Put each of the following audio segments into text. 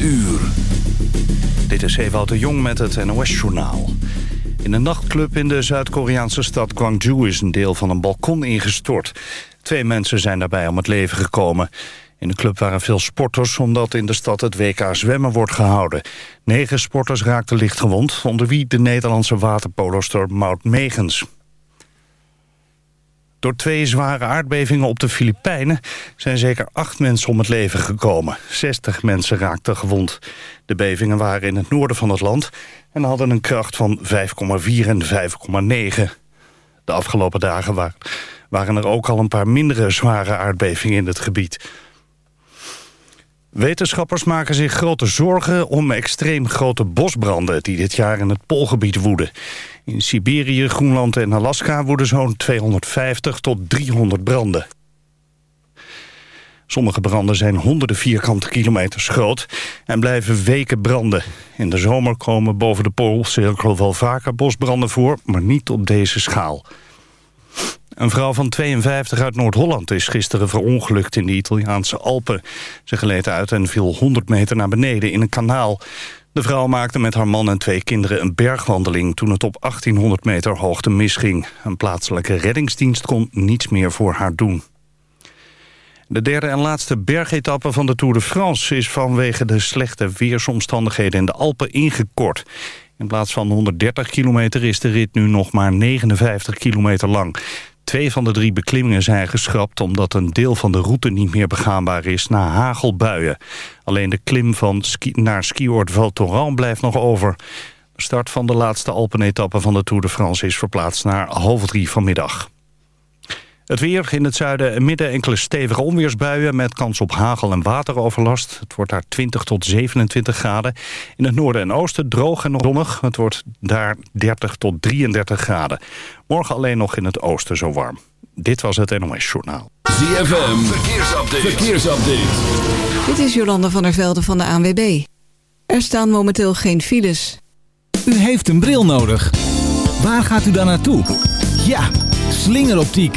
uur. Dit is Ewout de Jong met het NOS-journaal. In een nachtclub in de Zuid-Koreaanse stad Gwangju is een deel van een balkon ingestort. Twee mensen zijn daarbij om het leven gekomen. In de club waren veel sporters omdat in de stad het WK zwemmen wordt gehouden. Negen sporters raakten licht gewond, onder wie de Nederlandse waterpoloster Maud Megens. Door twee zware aardbevingen op de Filipijnen zijn zeker acht mensen om het leven gekomen. 60 mensen raakten gewond. De bevingen waren in het noorden van het land en hadden een kracht van 5,4 en 5,9. De afgelopen dagen waren er ook al een paar mindere zware aardbevingen in het gebied. Wetenschappers maken zich grote zorgen om extreem grote bosbranden... die dit jaar in het Poolgebied woeden. In Siberië, Groenland en Alaska woeden zo'n 250 tot 300 branden. Sommige branden zijn honderden vierkante kilometers groot en blijven weken branden. In de zomer komen boven de Poolcirkel wel vaker bosbranden voor, maar niet op deze schaal. Een vrouw van 52 uit Noord-Holland is gisteren verongelukt in de Italiaanse Alpen. Ze gleed uit en viel 100 meter naar beneden in een kanaal. De vrouw maakte met haar man en twee kinderen een bergwandeling... toen het op 1800 meter hoogte misging. Een plaatselijke reddingsdienst kon niets meer voor haar doen. De derde en laatste bergetappe van de Tour de France... is vanwege de slechte weersomstandigheden in de Alpen ingekort. In plaats van 130 kilometer is de rit nu nog maar 59 kilometer lang. Twee van de drie beklimmingen zijn geschrapt... omdat een deel van de route niet meer begaanbaar is na hagelbuien. Alleen de klim van naar skioord Val Thorens blijft nog over. De start van de laatste Alpenetappe van de Tour de France... is verplaatst naar half drie vanmiddag. Het weer in het zuiden en midden enkele stevige onweersbuien... met kans op hagel- en wateroverlast. Het wordt daar 20 tot 27 graden. In het noorden en oosten droog en zonnig. Het wordt daar 30 tot 33 graden. Morgen alleen nog in het oosten zo warm. Dit was het NOS Journaal. ZFM, verkeersupdate. verkeersupdate. Dit is Jolanda van der Velde van de ANWB. Er staan momenteel geen files. U heeft een bril nodig. Waar gaat u dan naartoe? Ja, slingeroptiek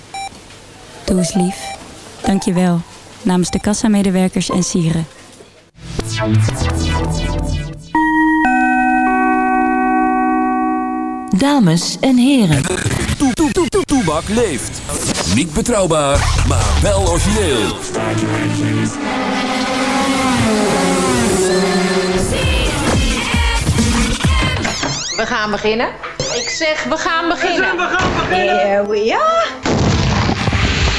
Doe eens lief. Dank je wel. Namens de kassamedewerkers en sieren. Dames en heren. Toe, toe, toe, toe, Toebak leeft. Niet betrouwbaar, maar wel origineel. We gaan beginnen. Ik zeg, we gaan beginnen. We gaan beginnen. Here we are.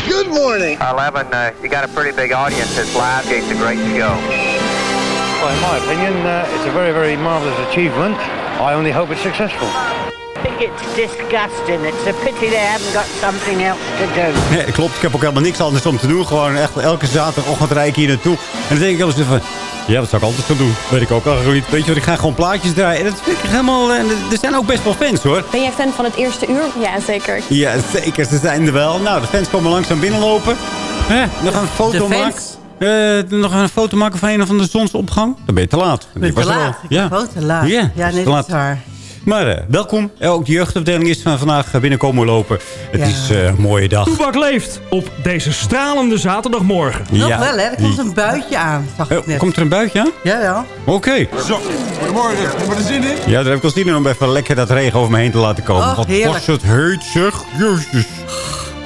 Good morning. 11, uh, you got a pretty big audience that's live. It's a great show. Well, in my opinion, uh, it's a very, very marvelous achievement. I only hope it's successful. think it's disgusting. It's a pity they haven't got something else to do. Nee, klopt. Ik heb ook helemaal niks anders om te doen. Gewoon echt elke zaterdagochtend rijd ik hier naartoe. En dan denk ik wel eens van... Ja, wat zou ik altijd gaan doen? Weet ik ook al niet. Weet je wat, ik ga gewoon plaatjes draaien. En dat vind ik helemaal... En er zijn ook best wel fans, hoor. Ben jij fan van het eerste uur? Ja, zeker. Ja, zeker. Ze zijn er wel. Nou, de fans komen langzaam binnenlopen. Hè, nog een foto maken. Uh, nog een foto maken van een of de zonsopgang. Dan ben je te laat. Ben je te laat? Ja. Ik te laat. Ja, ja nee, dat is waar. Maar uh, welkom. Ook de jeugdafdeling is van vandaag binnenkomen lopen. Het ja. is uh, een mooie dag. Toebak leeft op deze stralende zaterdagmorgen. Nog ja. wel, hè? Er komt een buitje aan, zag ik net. Komt er een buitje aan? Ja, ja. Oké. Okay. Zo, goedemorgen. Hebben we er zin in? Ja, daar heb ik wel zin in om even lekker dat regen over me heen te laten komen. Oh, Wat heerlijk. was het heet, zeg. Jezus.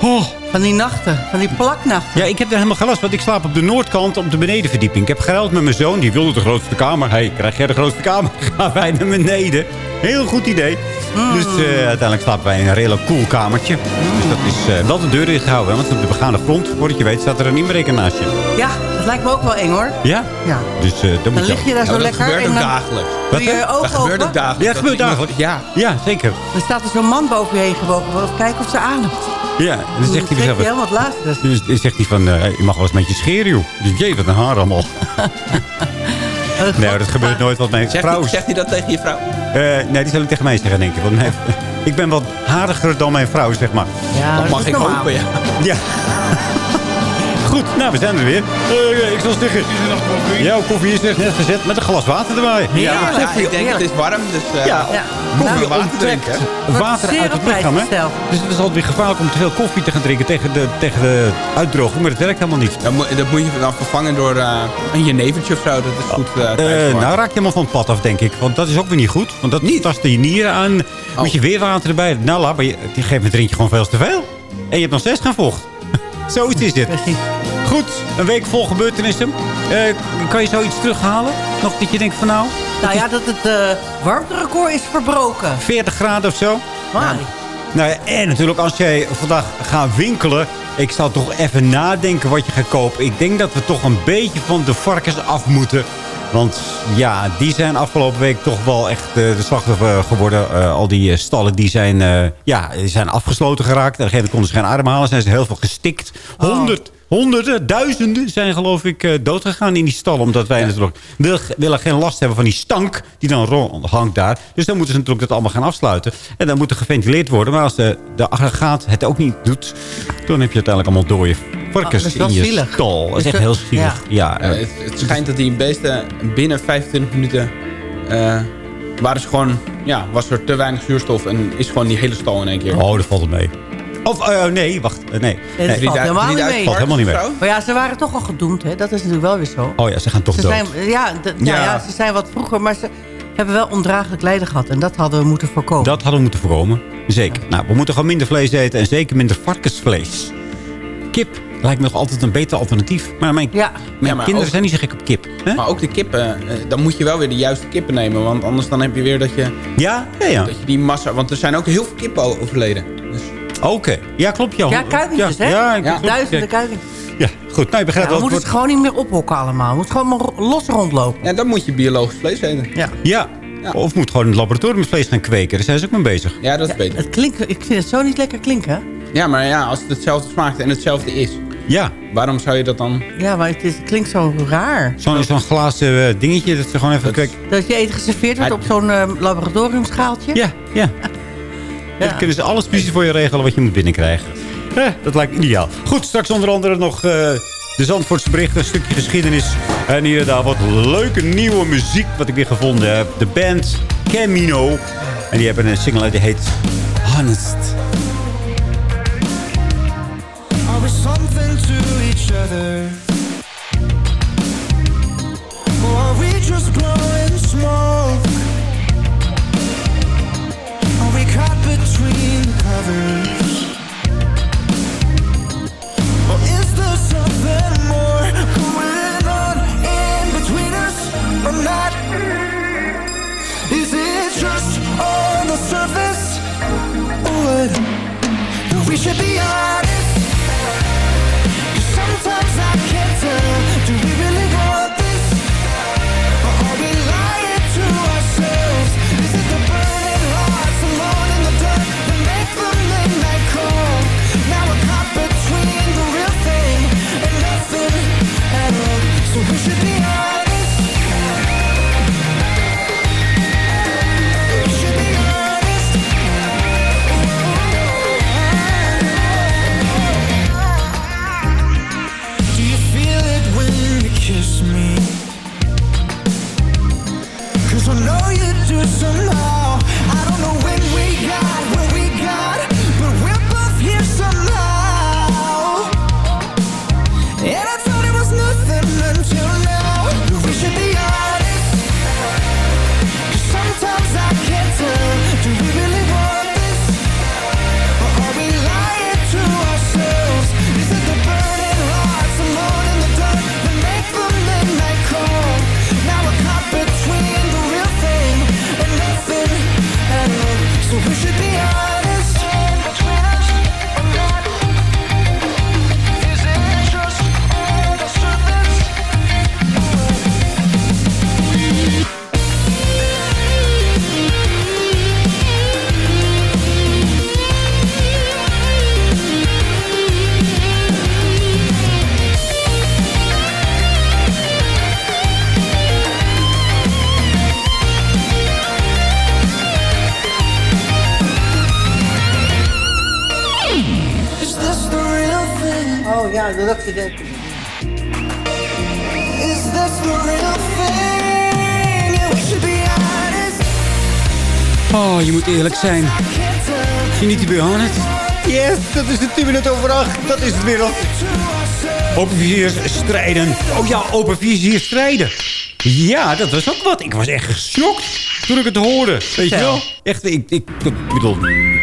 Oh. Van die nachten, van die plaknachten. Ja, ik heb er helemaal gelast, want ik slaap op de noordkant op de benedenverdieping. Ik heb geruild met mijn zoon, die wilde de grootste kamer. Hé, hey, krijg jij de grootste kamer? Gaan wij naar beneden. Heel goed idee. Mm. Dus uh, uiteindelijk slapen wij in een redelijk cool kamertje. Mm. Dus dat is uh, wel de deur dicht gehouden. Want op de begaande grond, voordat je weet, staat er een inbreker naast je. Ja, dat lijkt me ook wel eng hoor. Ja? Ja. Dus uh, dan, dan moet lig je daar ja, zo lekker. Dat gebeurt en ook dan dagelijks. Je je ogen dat gebeurt open? ook dagelijks. Ja, dat gebeurt dagelijks. Ja. ja, zeker. Dan staat er zo'n man boven je heen gebogen. Kijken of ze ademt. Ja, en dan zegt hij zelf. helemaal het laatste. Dus dan zegt hij van, uh, je mag wel eens met je scheren, joh. Dus jee, wat een haar allemaal. nee, dat gebeurt nooit. Want mijn zegt vrouw... Hij, zegt hij dat tegen je vrouw? Uh, nee, die zal ik tegen mij zeggen, denk ik. Want mijn, ik ben wat hariger dan mijn vrouw, zeg maar. Ja, dat mag ik normaal. hopen, ja. Ja. Goed, nou, we zijn er weer. Uh, ik zal zeggen... Jouw koffie is net gezet met een glas water erbij. Ja, ja, ja ik denk het is warm, dus... Uh, ja, ja. Koffie nou, water drinken. Water uit het lichaam, hè? Dus het is altijd weer gevaarlijk om te veel koffie te gaan drinken tegen de, tegen de uitdroging. Maar dat werkt helemaal niet. Dat moet, dat moet je dan vervangen door uh, een jenevertje of zo. Dat is goed. Uh, nou raak je helemaal van het pad af, denk ik. Want dat is ook weer niet goed. Want dat niet. tast je nieren aan. Oh. Moet je weer water erbij. Nou, laat, maar je, die geeft me drink je gewoon veel te veel. En je hebt nog steeds geen vocht. Zoiets is dit. Goed, een week vol gebeurtenissen. Uh, kan je zoiets terughalen? Nog dat je denkt van nou... Nou ja, dat het uh, warmterecord is verbroken. 40 graden of zo. Nou, nou ja, en natuurlijk als jij vandaag gaat winkelen... Ik zal toch even nadenken wat je gaat kopen. Ik denk dat we toch een beetje van de varkens af moeten. Want ja, die zijn afgelopen week toch wel echt uh, de slachtoffer geworden. Uh, al die stallen die zijn, ja, die zijn afgesloten geraakt. Op een gegeven moment konden ze geen adem halen. Zijn ze heel veel gestikt. Oh. Honderd, honderden, duizenden zijn geloof ik doodgegaan in die stallen. Omdat wij ja. natuurlijk wil, willen geen last hebben van die stank die dan rond hangt daar. Dus dan moeten ze natuurlijk dat allemaal gaan afsluiten. En dan moet er geventileerd worden. Maar als de, de aggregaat het ook niet doet, dan heb je uiteindelijk allemaal dode varkens oh, dat is in je zielig. stal. Dat is echt heel zielig. Ja. Ja. het, het, schijnt dat die beesten binnen 25 minuten... Uh, waren ze gewoon, ja, was er te weinig zuurstof en is gewoon die hele stal in één keer. Oh, dat valt het mee. Of, uh, nee, wacht. Uh, nee. nee, dat nee. valt helemaal niet mee. valt helemaal niet mee. Maar ja, ze waren toch al gedoemd, hè? Dat is natuurlijk wel weer zo. Oh ja, ze gaan toch ze dood. Zijn, ja, ja. Ja, ja, ze zijn wat vroeger, maar ze hebben wel ondraaglijk lijden gehad. En dat hadden we moeten voorkomen. Dat hadden we moeten voorkomen. Zeker. Ja. Nou, we moeten gewoon minder vlees eten en zeker minder varkensvlees. Kip lijkt me nog altijd een beter alternatief. Maar mijn, ja. mijn ja, kinderen ook, zijn niet zo gek op kip. Hè? Maar ook de kippen, dan moet je wel weer de juiste kippen nemen. Want anders dan heb je weer dat je... Ja? Ja, ja. Dat je die massa... Want er zijn ook heel veel kippen overleden. Dus. Oké. Okay. Ja, klopt. Ja, ja kuikentjes, ja, hè? Ja, ja. Duizenden kuikentjes. Ja, goed. Nou, je begrijpt ja, we moeten het gewoon niet meer ophokken allemaal. We moeten gewoon maar los rondlopen. Ja, dan moet je biologisch vlees eten. Ja. Ja. ja. Of moet gewoon in het laboratorium vlees gaan kweken. Daar zijn ze ook mee bezig. Ja, dat is beter. Het klinkt, ik vind het zo niet lekker klinken. Ja, maar ja, als het hetzelfde smaakt en hetzelfde is. Ja. Waarom zou je dat dan... Ja, maar het, is, het klinkt zo raar. Zo'n zo glazen uh, dingetje dat ze gewoon even... Dat, dat je eten geserveerd wordt op zo'n uh, laboratoriumschaaltje. Ja, ja. ja. Dan kunnen ze alles precies voor je regelen wat je moet binnenkrijgen. Eh, dat lijkt ideaal. Goed, straks onder andere nog... Uh, de Zandvoortse berichten, een stukje geschiedenis. En hier daar wat leuke nieuwe muziek wat ik weer gevonden heb. De band Camino. En die hebben een single die heet Honest. Are we something to each other? Dat is het. Is this the real thing? Yeah, we should be honest. Oh, je moet eerlijk zijn. You need to be honest. Yes, dat is de 10 minuten over 8. Dat is het weer al. Open vizier strijden. Oh ja, open vizier strijden. Ja, dat was ook wat. Ik was echt geschokt toen ik het hoorde. Weet je wel? Echt, ik, ik, ik bedoel,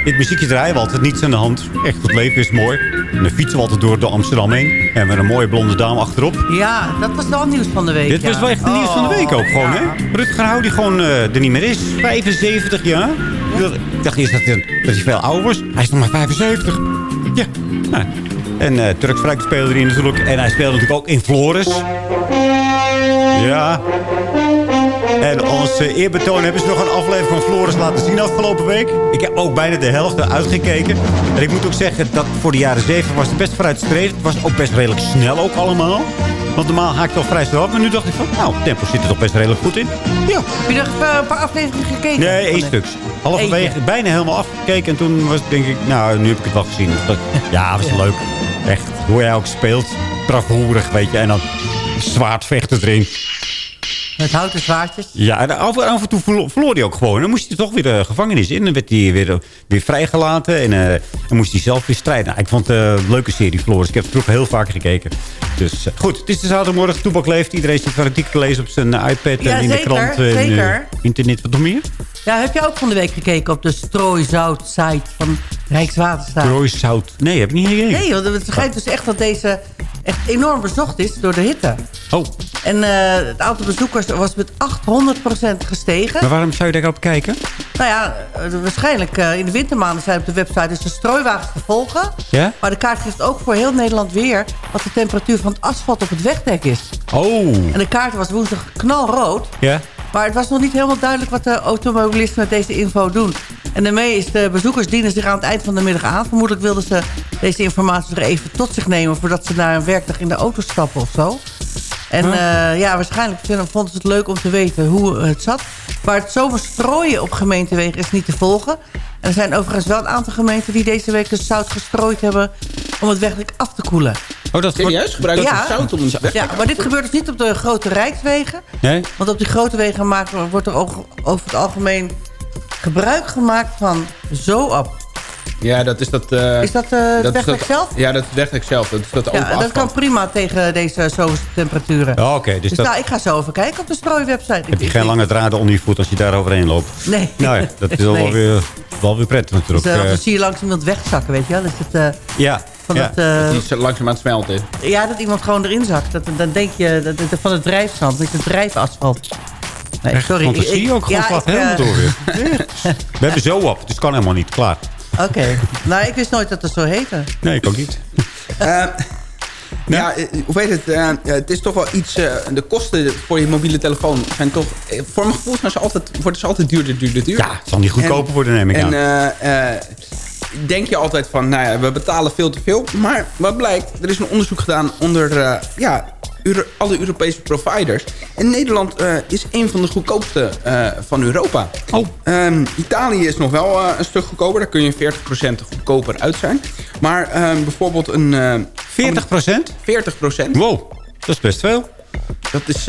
dit muziekje draaien we altijd niets aan de hand. Echt, het leven is mooi. En dan fietsen we altijd door de Amsterdam heen. En met een mooie blonde dame achterop. Ja, dat was wel nieuws van de week. Dit ja. was wel echt het nieuws van de week ook gewoon, ja. hè? Rutger Hauer die gewoon eh, er niet meer is. 75 jaar. Ik dacht- Ik dacht eerst dat hij, dat hij veel ouder was. Hij is nog maar 75. Ja. Nou. En eh Turks Fruit speelde hij natuurlijk. En hij speelde natuurlijk ook in Flores. Ja. En als eh, eerbetoon hebben ze nog een aflevering van Flores laten zien afgelopen week. Ik heb ook bijna de helft uitgekeken. En ik moet ook zeggen dat voor de jaren 7 was het best vooruitstrevend. Het was ook best redelijk snel ook allemaal. Want normaal haak ik toch vrij snel af. Maar nu dacht ik van, nou, het tempo zit er toch best redelijk goed in. Ja. Heb je nog eh, een paar afleveringen gekeken? Nee, één stuk. Halverwege, bijna helemaal afgekeken. En toen was denk ik, nou, nu heb ik het wel gezien. Dat- Ja, was leuk. Echt, hoe hij ook speelt. Bravoerig, weet je. En dan zwaardvechten erin. Met houten zwaardjes. Ja, en af, af en toe verlo- verloor hij ook gewoon. Dan moest hij toch weer de gevangenis in. Dan werd hij weer, weer vrijgelaten. En eh, dan moest hij zelf weer strijden. Nou, ik vond het een leuke serie, Floris. Ik heb het vroeger heel vaak gekeken. Dus eh, goed, het is de zaterdagmorgen. Toebak leeft. Iedereen zit een artikel te lezen op zijn eh, iPad Ja, en in de zeker, krant. En, eh, internet, wat nog meer? Ja, heb je ook van de week gekeken op de strooizout-site van Rijkswaterstaat? Rooizout. Nee, heb ik niet gekeken. Nee, want het schijnt dus echt dat deze echt enorm bezocht is door de hitte. Oh, En eh, het aantal bezoekers was met 800% gestegen. maar waarom zou je daarop kijken? Nou ja, eh, waarschijnlijk eh, in de wintermaanden zijn op de website dus de strooiwagens te volgen. Ja? Maar de kaart geeft ook voor heel Nederland weer... wat de temperatuur van het asfalt op het wegdek is. Oh. En de kaart was woensdag knalrood. Ja? Maar het was nog niet helemaal duidelijk wat de automobilisten met deze info doen. En daarmee is de bezoekers dienen zich aan het eind van de middag aan. Vermoedelijk wilden ze deze informatie er even tot zich nemen... voordat ze naar een werkdag in de auto stappen of zo. En eh, ja, waarschijnlijk vinden- vonden ze het leuk om te weten hoe het zat. Maar het zomaar strooien op gemeentewegen is niet te volgen. En er zijn overigens wel een aantal gemeenten... die deze week dus zout gestrooid hebben om het wegdek af te koelen. Oh, dat Serieus? Gebruiken ze zout om het weg te Ja, maar dit gebeurt dus niet op de grote rijkswegen. Nee? Want op die grote wegen maken, wordt er ook over het algemeen gebruik gemaakt van zoap. Ja, dat is dat... eh, Is dat, eh, is wegdek dat- zelf? Ja, dat is zelf. Dat is dat Ja, dat kan prima tegen deze zomerse temperaturen. Oh, Oké, dus, Dus dat nou, ik ga zo even kijken op de strooiwebsite. heb je geen lange draden onder je voet als je daar overheen loopt. Nee. Nou ja, dat is wel, weer, wel weer prettig Dus, natuurlijk. eh, Eh, dan zie je langs iemand wegzakken, weet je wel. Dus het, eh, ja, van ja. dat, eh, Die is langzaam aan het smelten. ja, dat iemand gewoon erin zakt. Dat, dan denk je dat, dat- van het drijfzand, met het drijfasfalt. Nee, Echt sorry. fantasie ik- ook gewoon ja, slaat ik, helemaal eh, door weer. We hebben zo op, dus het kan helemaal niet. Klaar. Oké. nou, ik wist nooit dat het zo heette. Nee, ik ook niet. Eh, Ja, eh, hoe weet het? eh, het is toch wel iets... eh, de kosten voor je mobiele telefoon zijn toch... voor mijn gevoel zijn ze altijd, worden ze altijd duurder, duurder, duurder. Ja, het zal niet goedkoper En- worden, neem ik aan. En eh, eh, denk je altijd van... Nou ja, we betalen veel te veel. Maar wat blijkt? Er is een onderzoek gedaan onder... eh, ja, Euro- alle Europese providers. En Nederland eh, is een van de goedkoopste eh, van Europa. Oh. Ehm, Italië is nog wel eh, een stuk goedkoper. Daar kun je 40% goedkoper uit zijn. Maar ehm, bijvoorbeeld een... eh, 40 procent? 40% Wow, dat is best veel. Dat is,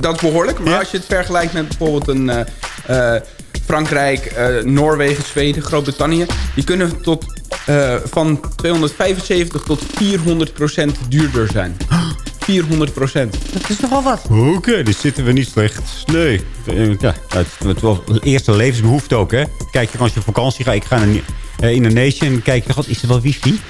dat is behoorlijk. Maar als je het vergelijkt met bijvoorbeeld een... Frankrijk, Noorwegen, Zweden, Groot-Brittannië... die kunnen tot, van 275 tot 400 procent duurder zijn. 400 procent. Dat is nogal wat. Oké, dus zitten we niet slecht. Nee. Ja, het het was de eerste levensbehoefte ook, hè. Kijk je als je op vakantie gaat. Ik ga naar eh, Indonesië en kijk je... God, is er wel wifi?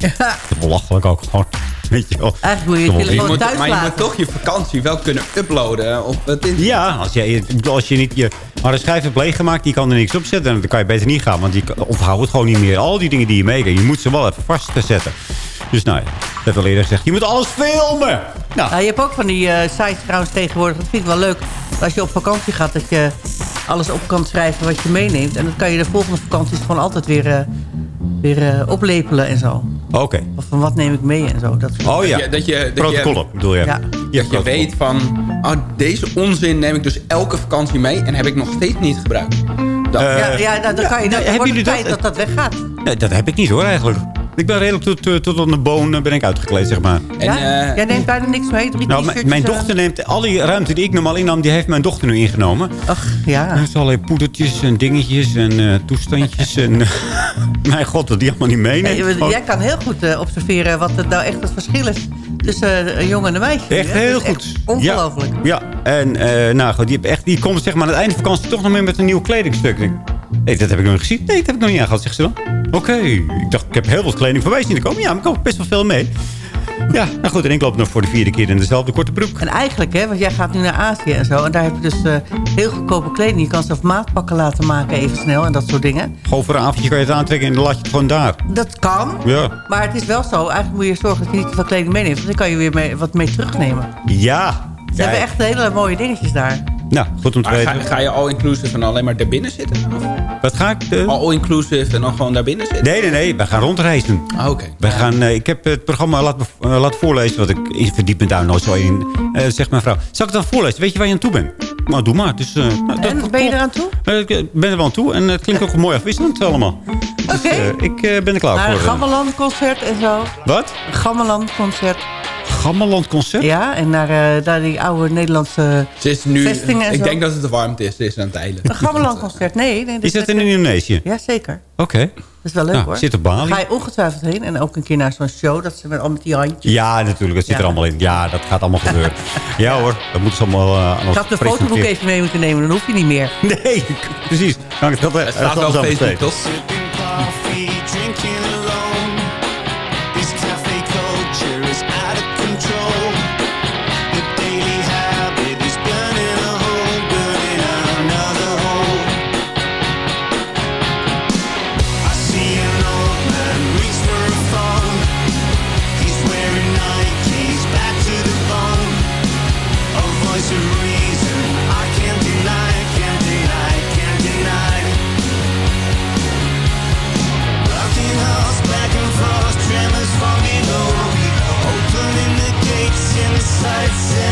Ja. Dat is belachelijk ook gewoon. Weet je wel. Eigenlijk moet je telefoon thuis maar je moet laten. toch je vakantie wel kunnen uploaden op het internet. Ja, als je, als je niet je harde schijf hebt leeggemaakt, die kan er niks op zetten. Dan kan je beter niet gaan, want die onthoudt het gewoon niet meer. Al die dingen die je meekrijgt, je moet ze wel even vastzetten. Dus nou ja, ik heb al eerder gezegd, je moet alles filmen. Nou, Ja, je hebt ook van die eh, sites trouwens tegenwoordig. Dat vind ik wel leuk. Als je op vakantie gaat, dat je alles op kan schrijven wat je meeneemt. En dan kan je de volgende vakanties gewoon altijd weer, eh, weer eh, oplepelen en zo. oké. Of van wat neem ik mee en zo. Dat Oh ja, Dat je- dat je- dat je- protocollen bedoel je. Ja. Ja, Dat je weet van, oh, deze onzin neem ik dus elke vakantie mee en heb ik nog steeds niet gebruikt. Dat, Eh, ja, ja nou, dan kan je, dan hebben wordt jullie het tijd dat? dat dat weggaat. Nee, dat heb ik niet hoor eigenlijk. Ik ben redelijk tot, eh, tot aan de boon eh, ben ik uitgekleed, zeg maar. ja? Jij neemt bijna niks mee? Drie Nou, mijn eh, dochter neemt al die ruimte die ik normaal innam, die heeft mijn dochter nu ingenomen. Ach, ja. Er zijn allerlei poedertjes en dingetjes en eh, toestandjes. en, eh, mijn god, dat die allemaal niet meeneemt. Jij kan heel goed eh, observeren wat het nou echt het verschil is tussen eh, een jongen en een meisje. Echt heel goed. Ongelooflijk. Ja, en eh, nou goed, die, echt, die komt zeg maar aan het einde van de vakantie toch nog meer met een nieuw kledingstuk. Hey, dat heb ik nog niet gezien. Nee, dat heb ik nog niet aangehad, zegt ze dan. Oké, ik dacht, ik heb heel veel kleding voorbij zien te komen. Ja, maar ik koop best wel veel mee. Ja, nou goed, en ik loop nog voor de vierde keer in dezelfde korte broek. En eigenlijk, hè, want jij gaat nu naar Azië en zo. En daar heb je dus eh, heel goedkope kleding. Je kan zelf maatpakken laten maken even snel en dat soort dingen. Gewoon voor een avondje kan je het aantrekken en dan laat je het gewoon daar. Dat kan. Ja. Maar het is wel zo. Eigenlijk moet je zorgen dat je niet te veel kleding meeneemt. Want dan kan je weer mee, wat mee terugnemen. Ja. Ze hebben echt hele mooie dingetjes daar. Nou, goed om te Maar weten. ga, ga je all-inclusive en alleen maar daar binnen zitten? Of Wat ga ik? eh? All-inclusive en dan gewoon daar binnen zitten? Nee, nee, nee. We gaan rondreizen. Ah, Oké. We gaan, eh, ik heb het programma laten, eh, voorlezen. Want ik, verdiep me daar nooit zo in. Eh, zegt mijn vrouw. Zal ik het dan voorlezen? Weet je waar je aan toe bent? Nou, doe maar. Dus, dat- En ben je eraan toe? Ik ben er wel aan toe. En het klinkt ook mooi afwisselend allemaal. Oké. Dus, eh, ik eh, ben er klaar Naar een voor. Gammeland concert en zo. Wat? Een Gammeland concert. Gammeland concert? Ja, en naar, eh, naar die oude Nederlandse Ze is nu, vestingen en ik zo. denk dat het de warmte is. Ze is aan het eilen. Een Gammeland concert. Nee, nee. Is dat in Indonesië? Ja, zeker. Oké. Dat is wel leuk Nou, hoor. zit op Bali. Ga je ongetwijfeld heen. En ook een keer naar zo'n show. Dat ze met, al met die handjes. Ja, natuurlijk. Dat zit Ja. er allemaal in. Ja, dat gaat allemaal gebeuren. ja hoor, dat moeten ze allemaal eh, aan ons Ik had de fotoboek even mee moeten nemen. Dan hoef je niet meer. Nee, precies. Dank het, dat, Het staat wel the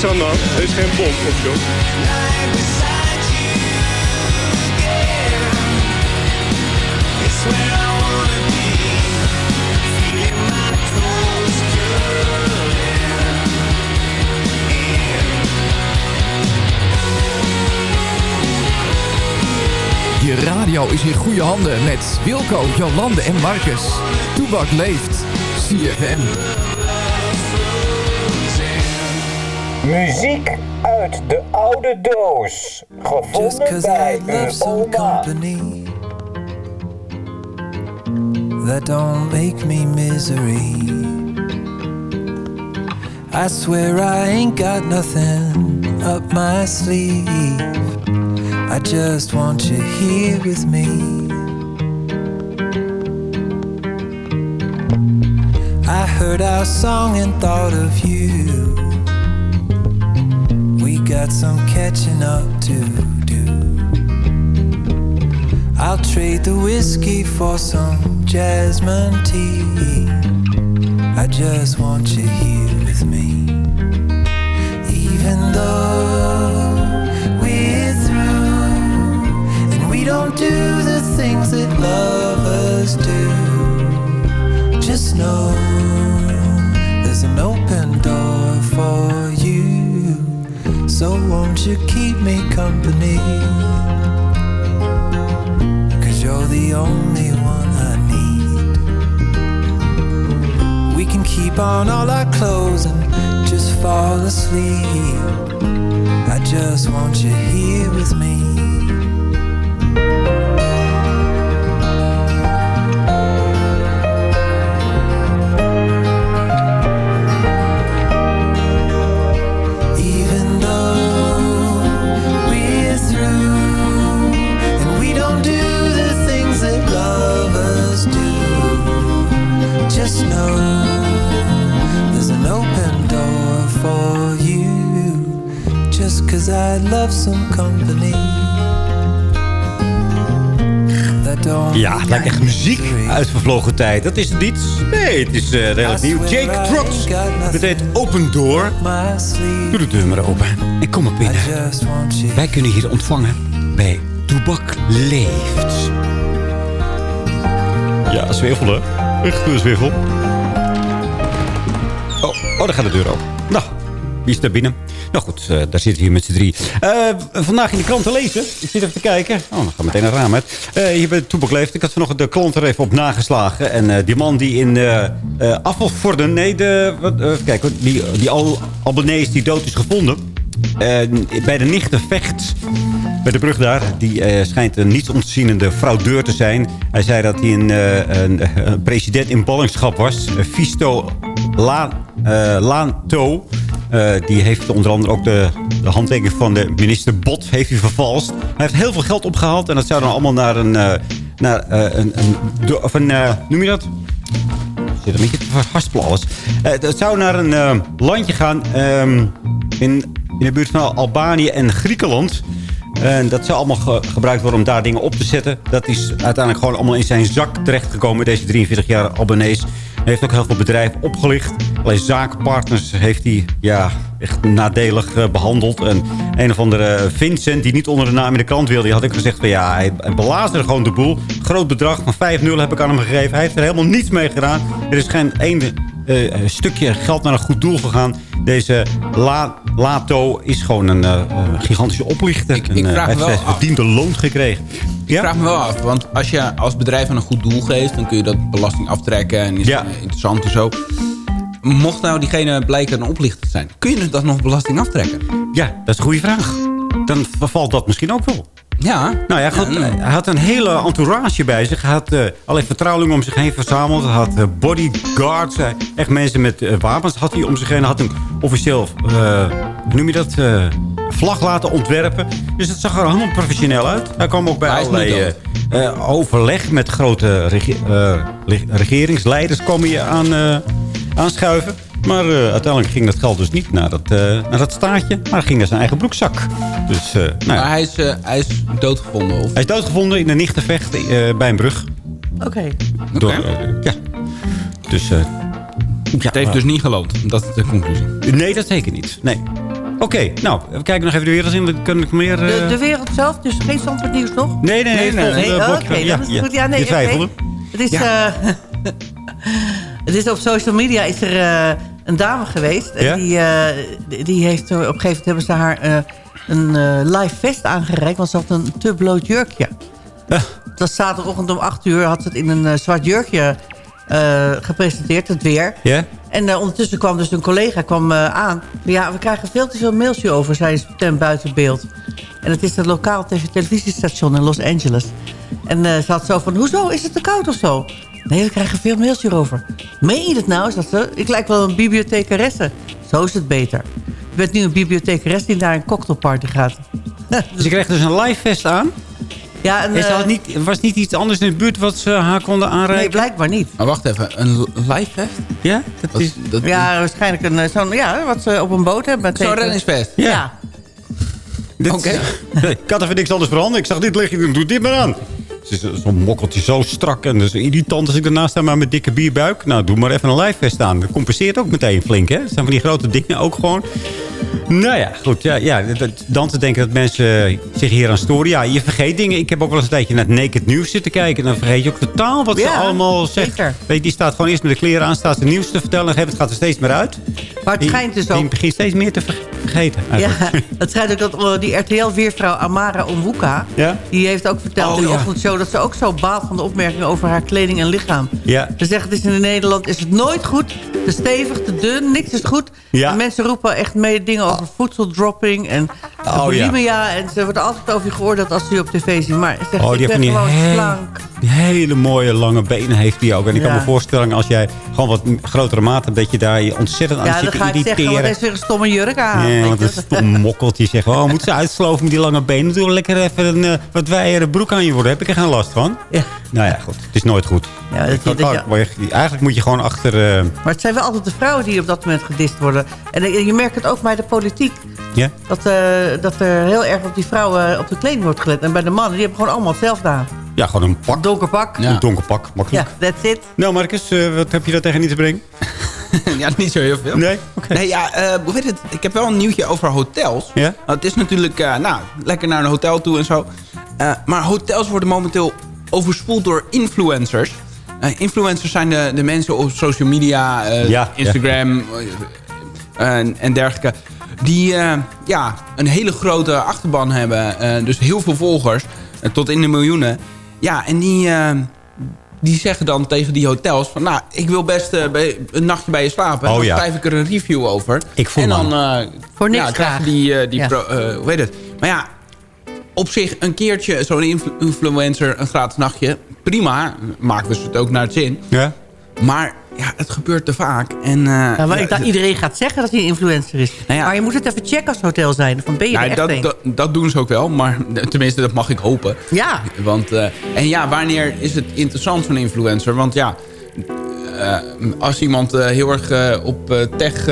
niks aan de hand. Er is geen bom op joh. Je radio is in goede handen met Wilco, Jolande en Marcus. Toebak leeft. CFM. Muziek uit de oude doos. Gevonden bij uw oma. that don't make me misery. I swear I ain't got nothing up my sleeve. I just want you here with me. I heard our song and thought of you. Got some catching up to do. I'll trade the whiskey for some jasmine tea. I just want you here fall asleep. I just want you here muziek uit vervlogen tijd. Dat is het niet. Nee, het is eh redelijk nieuw. Jake Trots. Het heet Open Door. Doe de deur maar open. En kom maar binnen. Wij kunnen hier ontvangen bij Toebak Leeft. Ja, zwiffelen. Echt een zwiffel. Oh, oh, daar gaat de deur open. Nou, wie is daar binnen? Nou goed, eh, daar zitten we hier met z'n drie. Eh, vandaag in de krant te lezen. Ik zit even te kijken. Oh, dan gaat meteen een raam uit. Eh, hier bij Toebak Leeft. Ik had vanochtend de klant er even op nageslagen. En die man die in uh, Afvalvorden... Nee, de, wat, even kijken. Die, die Al Albanese die dood is gevonden. bij de nichten Vecht bij de brug daar. Die schijnt een nietsontzienende fraudeur te zijn. Hij zei dat hij een, een, een president in ballingschap was. Fisto La, uh, Laanto. die heeft onder andere ook de, de handtekening van de minister Bot heeft hij vervalst. Hij heeft heel veel geld opgehaald. En dat zou dan allemaal naar een... naar, een, een, of een noem je dat? zit een beetje te verhaspelen alles. het zou naar een landje gaan... Um, in, in de buurt van Albanië en Griekenland... En dat zou allemaal ge gebruikt worden om daar dingen op te zetten. Dat is uiteindelijk gewoon allemaal in zijn zak terechtgekomen. Deze 43 jaar Albanese. Hij heeft ook heel veel bedrijven opgelicht. Alleen zakenpartners heeft hij ja, echt nadelig uh, behandeld. En een of andere Vincent, die niet onder de naam in de krant wilde... die had ik gezegd van ja, hij, gewoon de boel. Groot bedrag van 5-0 heb ik aan hem gegeven. Hij heeft er helemaal niets mee gedaan. Er is geen één uh, stukje geld naar een goed doel gegaan. Deze La Lato is gewoon een uh, gigantische oplichter. Ik, ik vraag en, me wel heeft verdiende loon gekregen. Ik ja? vraag me wel af, want als je als bedrijf aan een goed doel geeft... dan kun je dat belasting aftrekken en is ja. interessant en zo. Mocht nou diegene blijken een oplichter te zijn... kun je dat nog belasting aftrekken? Ja, dat is een goede vraag. Dan valt dat misschien ook wel. Ja. Nou ja, hij, had, hij had een hele entourage bij zich. Hij had uh, allerlei vertrouwelingen om zich heen verzameld. Hij had uh, bodyguards, uh, echt mensen met wapens had hij om zich heen. Hij had een officieel, noem je dat, vlag laten ontwerpen. Dus het zag er helemaal professioneel uit. Hij kwam ook bij allerlei overleg met grote rege regeringsleiders kwam hij aan, aanschuiven. Maar uh, uiteindelijk ging dat geld dus niet naar dat, uh, naar dat staatje. Maar ging naar zijn eigen broekzak. Dus, uh, nou ja. Maar hij is, hij is doodgevonden? Of? Hij is doodgevonden in een nichtenvecht bij een brug. Oké. Okay. Okay. ja. Dus... ja, het heeft dus niet geloond. Dat is de conclusie. Nee, dat zeker niet. Nee. Oké, okay, nou, we kijken nog even de wereld in. Dan kan ik meer... De, de wereld zelf, dus geen standpunt nieuws nog? Nee, nee, nee. nee, nee, nee. Oké, okay, ja, dat is goed. Ja, nee, je twijfelde. Het is... Ja. het is op social media is er uh, een dame geweest. Ja? Die, uh, die heeft op een gegeven moment hebben ze haar uh, een live vest aangereikt. Want ze had een te bloot jurkje. Het was zaterdagochtend om 8 uur. Had ze het in een eh, zwart jurkje eh, gepresenteerd, het weer. Ja? En eh, ondertussen kwam dus een collega kwam, eh, aan. Ja, we krijgen veel te veel mails over, zei zijn stem buiten beeld. En het is een lokaal televisiestation in Los Angeles. En eh, ze had zo van, hoezo, is het te koud of zo? Nee, we krijgen veel mails hierover. Meen je het nou? Zegt ze. Ik lijk wel een bibliothecaresse. Zo is het beter. Je bent nu een bibliothecaresse die naar een cocktailparty gaat. Dus je kreeg dus een live vest aan? Ja, en, Is dat eh, niet, was niet iets anders in de buurt wat ze haar konden aanreiken? Nee, blijkbaar niet. Maar wacht even, een live vest? Ja? Dat is, dat, Ja, waarschijnlijk een, eh, zo'n, ja, wat ze op een boot hebben. Zo'n reddingsvest? Ja. Oké. Nee, ik had even niks anders veranderd. Ik zag dit liggen, doe dit maar aan. Is Zo'n mokkeltje zo strak en dus irritant als ik ernaast sta maar met dikke bierbuik. Nou, doe maar even een live vest aan. Dat compenseert ook meteen flink, hè? Dat zijn van die grote dingen ook gewoon. Nou ja, goed. Ja, ja, dan te denken dat mensen zich hier aan storen. Ja, je vergeet dingen. Ik heb ook wel eens een tijdje naar het Naked News zitten kijken. En dan vergeet je ook totaal wat ze Ja, allemaal zeker. Weet je, die staat gewoon eerst met de kleren aan. Staat ze nieuws te vertellen. En het gaat er steeds meer uit. Maar het schijnt dus Die ook... begint steeds meer te ver- vergeten. Ja, eigenlijk. het schijnt ook dat eh, die RTL-weervrouw Amara Onwuka... Ja? die heeft ook verteld Oh, in de ja. Dat ze ook zo baalt van de opmerkingen over haar kleding en lichaam. Ja. Ze zegt, het is in Nederland is het nooit goed. Te stevig, te dun, niks is goed. Ja. En mensen roepen echt mee dingen over voedseldropping en Oh, bulimia. En ze wordt altijd over je geoordeeld als ze je op tv zien. Maar ze zegt, Oh, ik die heeft die gewoon heel- slank. Die hele mooie lange benen heeft hij ook. En ik kan Ja. me voorstellen, als jij gewoon wat grotere maat hebt... dat je daar je ontzettend aan Ja, zit dan te ga ik zeggen, irriteren. heeft weer een stomme jurk aan. Ja, want een stom mokkeltje zegt... oh, moeten ze uitsloven met die lange benen? Doe lekker even een eh, wat wijere broek aan je worden. Heb ik er geen last van. Ja. Nou ja, goed. Het is nooit goed. Ja, dat dat Eigenlijk moet je gewoon achter... eh, Maar het zijn wel altijd de vrouwen die op dat moment gedist worden. En eh, je merkt het ook bij de politiek. ja? Dat, eh, dat er heel erg op die vrouwen op de kleding wordt gelet. En bij de mannen, die hebben gewoon allemaal hetzelfde aan. ja, gewoon een pak. Donker pak. Ja. Een donker pak. Ja, Makkelijk. that's it. Nou, Marcus, eh, wat heb je daar tegen niet te brengen? ja, niet zo heel veel. Nee? Oké. Nee, ja, eh, hoe weet het? Ik heb wel een nieuwtje over hotels. Ja? Want het is natuurlijk, eh, nou, lekker naar een hotel toe en zo. Eh, maar hotels worden momenteel overspoeld door influencers. Eh, influencers zijn de, de mensen op social media, eh, Ja, Instagram eh, en, en dergelijke. Die eh, ja, een hele grote achterban hebben. eh, dus heel veel volgers. tot in de miljoenen. Ja, en die, eh, die zeggen dan tegen die hotels van... nou, ik wil best eh, bij, een nachtje bij je slapen. Oh, dan ja. schrijf ik er een review over. Ik voel en me dan eh, Voor niks ja, krijg die, eh, die Ja. pro- eh, hoe heet het? Maar ja, op zich een keertje zo'n influ- influencer een gratis nachtje. Prima, maken we het ook naar het zin. Ja? Maar ja, het gebeurt te vaak. En, eh, Ja, maar ja, ik dacht, iedereen gaat zeggen dat hij een influencer is. Nou ja. Maar je moet het even checken als hotel zijn. Van ben je nou, er echt dat, een? dat, dat doen ze ook wel, maar tenminste, dat mag ik hopen. Ja. Want, eh, en ja, wanneer is het interessant zo'n influencer? Want ja, eh, als iemand eh, heel erg op eh, tech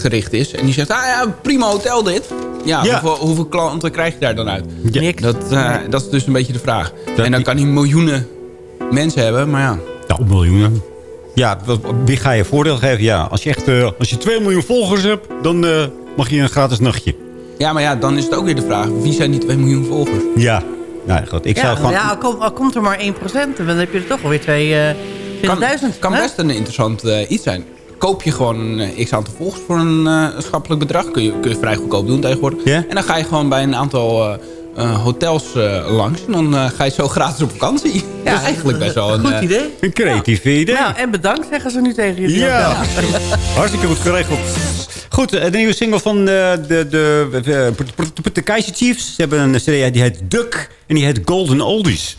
gericht is... en die zegt, ah ja, prima hotel dit. Ja, Ja. Hoeveel, hoeveel klanten krijg je daar dan uit? Ja. Niks. Dat, eh, dat is dus een beetje de vraag. Dat- en dan kan hij miljoenen mensen hebben, maar ja... Nou, miljoenen. Ja, wie ga je voordeel geven? Ja, als je echt eh, als je 2 miljoen volgers hebt, dan eh, mag je een gratis nachtje. Ja, maar ja, dan is het ook weer de vraag... wie zijn die 2 miljoen volgers? Ja. Nou goed. Ik Ja, zou gewoon... ja al, komt, al komt er maar 1%, dan heb je er toch alweer twee, eh, 20.000. kan, kan hè? best een interessant eh, iets zijn. Koop je gewoon een x aantal volgers voor een eh, schappelijk bedrag. Kun je, kun je vrij goedkoop doen tegenwoordig. Ja? En dan ga je gewoon bij een aantal eh, eh, hotels eh, langs. En dan eh, ga je zo gratis op vakantie. Ja, dat is eigenlijk best wel een... Goed idee. Een creatief idee. Nou, en bedankt zeggen ze nu tegen je. die Ja, hotel. hartstikke goed geregeld. Goed, de nieuwe single van eh, de, de, de, de, de Kaiser Chiefs. Ze hebben een CD die heet Duck en die heet Golden Oldies.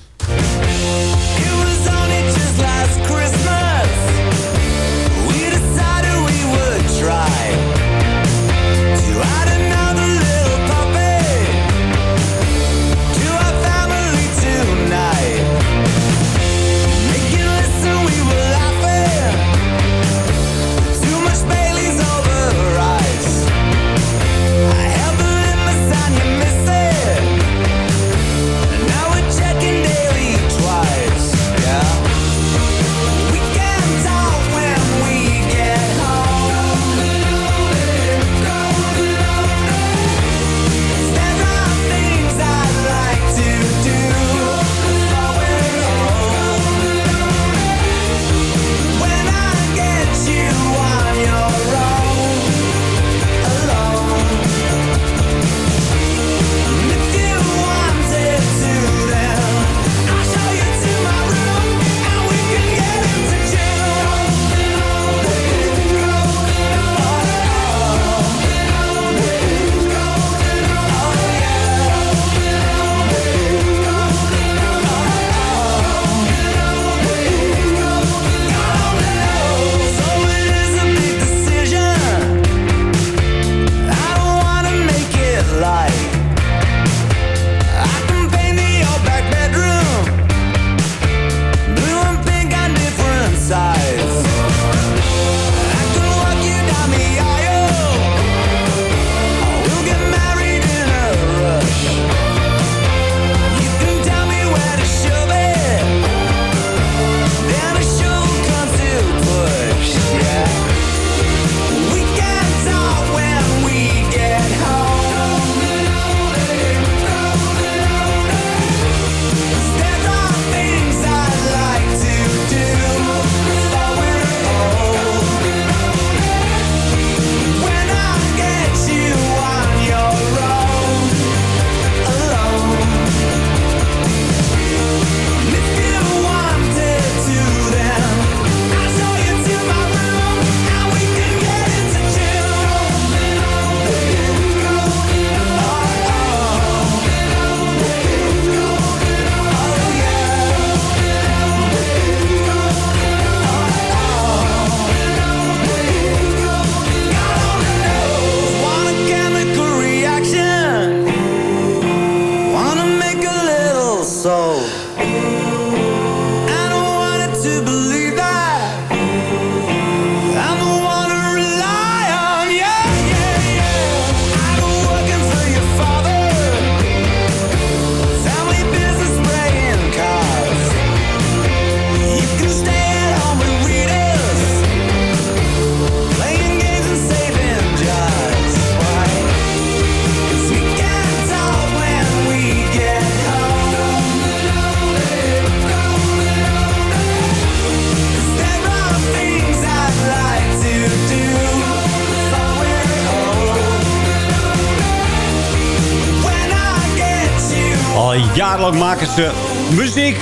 Al jarenlang maken ze muziek.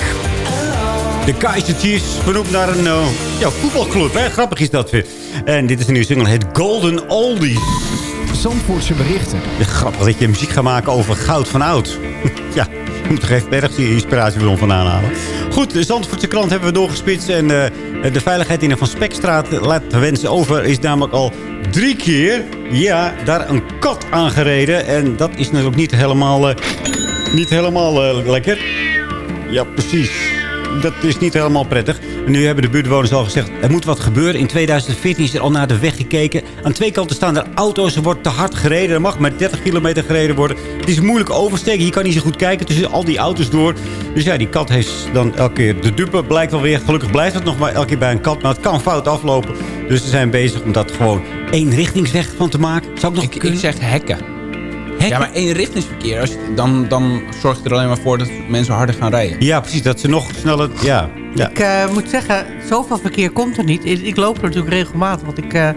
De Kaiser Chiefs, vernoemd naar een eh, ja, voetbalclub. Hè? Grappig is dat weer. En dit is een nieuwe single, het Golden Oldies. Zandvoortse berichten. Ja, grappig dat je muziek gaat maken over goud van oud. ja, je moet toch even ergens die inspiratiebron vandaan halen. Goed, de Zandvoortse krant hebben we doorgespitst. En eh, de veiligheid in de Van Spekstraat laat wensen over. Is namelijk al drie keer, ja, daar een kat aangereden. En dat is natuurlijk niet helemaal, eh, niet helemaal eh, lekker. Ja, precies. Dat is niet helemaal prettig. En nu hebben de buurtbewoners al gezegd... er moet wat gebeuren. In 2014 is er al naar de weg gekeken. Aan twee kanten staan er auto's. Er wordt te hard gereden. Er mag maar 30 kilometer gereden worden. Het is moeilijk oversteken. Je kan niet zo goed kijken tussen al die auto's door. Dus ja, die kat heeft dan elke keer de dupe. Blijkt wel weer. Gelukkig blijft het nog maar elke keer bij een kat. Maar het kan fout aflopen. Dus ze zijn bezig om dat gewoon één richtingsweg van te maken. Zou ik nog Ik, ik zeg hekken. Ja, maar eenrichtingsverkeer, als je- dan, dan zorgt het er alleen maar voor dat mensen harder gaan rijden. Ja, precies. Dat ze nog sneller... Ja, ja. Ik eh, moet zeggen, zoveel verkeer komt er niet. Ik, loop er natuurlijk regelmatig, want ik eh,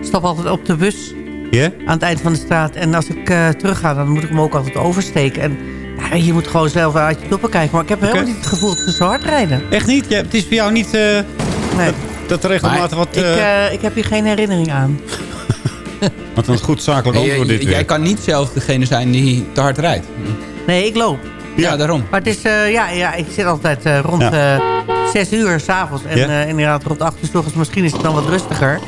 stap altijd op de bus Ja? aan het eind van de straat. En als ik eh terug ga, dan moet ik hem ook altijd oversteken. En ja, je moet gewoon zelf uit je doppen kijken. Maar ik heb helemaal niet het gevoel dat ze zo hard rijden. Echt niet? Ja, het is voor jou niet... eh, dat, dat er regelmatig wat... Ik, ik heb hier geen herinnering aan. wat een goed zakelijk antwoord dit weer. jij kan niet zelf degene zijn die te hard rijdt. Nee, ik loop. Ja, daarom. Maar het is, eh, ja, ja, ik zit altijd eh, rond Ja. eh, zes uur s'avonds. En eh, inderdaad rond acht uur 's ochtends. Misschien is het dan wat rustiger.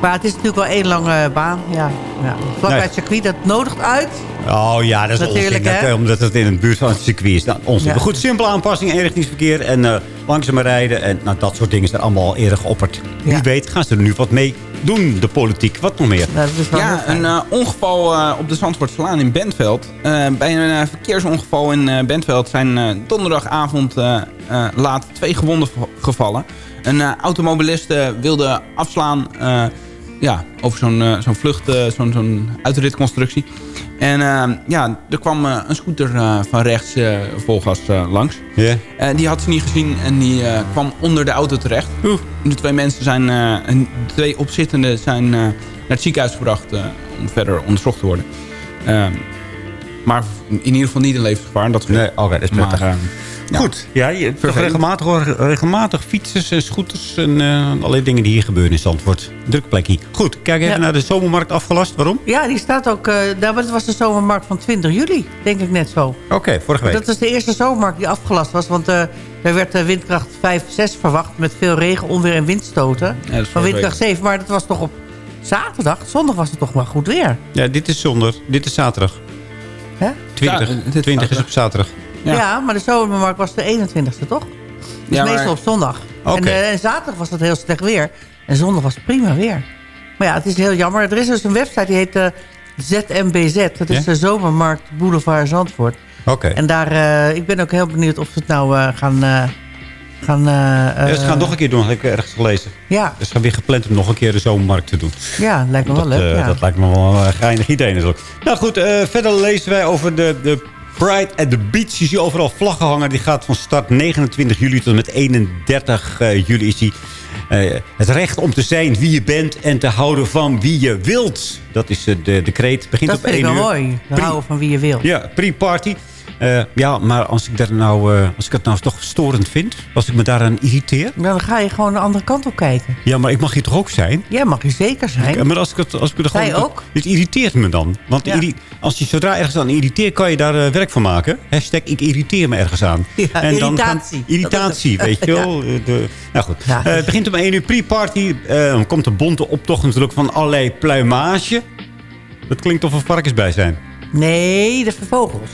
Maar het is natuurlijk wel één lange baan. Ja, ja. Vlak Nee. bij het circuit, dat nodigt uit. Oh ja, dat is Natuurlijk, onzin. Dat, eh, omdat het in de buurt van het circuit is. Nou, onzin. Ja. Goed, simpele aanpassing, eenrichtingsverkeer en eh langzamer rijden. En nou, dat soort dingen zijn allemaal erg geopperd. Wie weet gaan ze er nu wat mee doen, de politiek. Wat nog meer? Ja, een eh, ongeval eh, op de Zandvoortslaan in Bentveld. Eh, bij een verkeersongeval in Bentveld zijn donderdagavond laat twee gewonden gevallen. Een automobilist wilde afslaan eh, ja, over zo'n zo'n vlucht, zo'n zo'n uitritconstructie. En eh, ja, er kwam eh, een scooter eh, van rechts eh volgas langs. Ja. Die had ze niet gezien en die kwam onder de auto terecht. De twee mensen zijn, en de twee opzittenden zijn naar het ziekenhuis gebracht om verder onderzocht te worden. Ehm, maar in ieder geval niet een levensgevaar. Dat Nee, oké, dat is prettig. Maar, ehm, ja. Goed, ja, je, toch regelmatig, regelmatig fietsers en scooters en eh, allerlei dingen die hier gebeuren in Zandvoort. Druk plekje. Goed, kijk even Ja. naar de zomermarkt afgelast. Waarom? Ja, die staat ook... eh nou, dat was de zomermarkt van 20 juli, denk ik net zo. Oké, vorige week. Dat was de eerste zomermarkt die afgelast was. Want eh, er werd eh, windkracht 5, 6 verwacht... met veel regen, onweer en windstoten. Ja, is van windkracht 7. Maar dat was toch op zaterdag? Zondag was het toch maar goed weer. Ja, dit is zondag. Dit is zaterdag. Hè? 20, Ja, dit is 20 is op zaterdag. Ja. maar de zomermarkt was de 21ste, toch? Dus Ja, maar- meestal op zondag. En, eh, en zaterdag was het heel slecht weer. En zondag was het prima weer. Maar ja, het is heel jammer. Er is dus een website die heet eh, ZMBZ. Dat is de Zomermarkt Boulevard Zandvoort. Oké. En daar, eh, ik ben ook heel benieuwd of ze het nou gaan... gaan Ja, ze gaan het nog een keer doen, heb ik ergens gelezen. Ja. Dus ze gaan weer gepland om nog een keer de zomermarkt te doen. Ja, lijkt me wel dat, leuk. ja. dat lijkt me wel een geinig idee natuurlijk. Nou goed, verder lezen wij over de, de Pride at the Beach. Je ziet overal vlaggen hangen. Die gaat van start 29 juli tot en met 31 eh, juli is die. eh, het recht om te zijn wie je bent en te houden van wie je wilt. Dat is eh, de decreet. Begint dat op vind ik 1 wel uur. mooi. Pre- Houden van wie je wil. Ja, pre-party. Eh, ja, maar als ik, dat nou, eh, als ik het nou toch storend vind, als ik me daaraan irriteer. Dan ga je gewoon de andere kant op kijken. Ja, maar ik mag hier toch ook zijn? Ja, mag je zeker zijn. Maar als ik het, als ik er gewoon, ook? Het irriteert me dan. Want Ja. als je zodra ergens aan irriteert, kan je daar eh, werk van maken. Hashtag ik irriteer me ergens aan. Ja, en dan gaan- irritatie. irritatie, Dat is weet je wel. De, nou goed. Het begint om 1 uur pre-party. Dan komt de bonte optocht natuurlijk van allerlei pluimage. Dat klinkt of er varkens bij zijn. Nee, dat zijn vogels.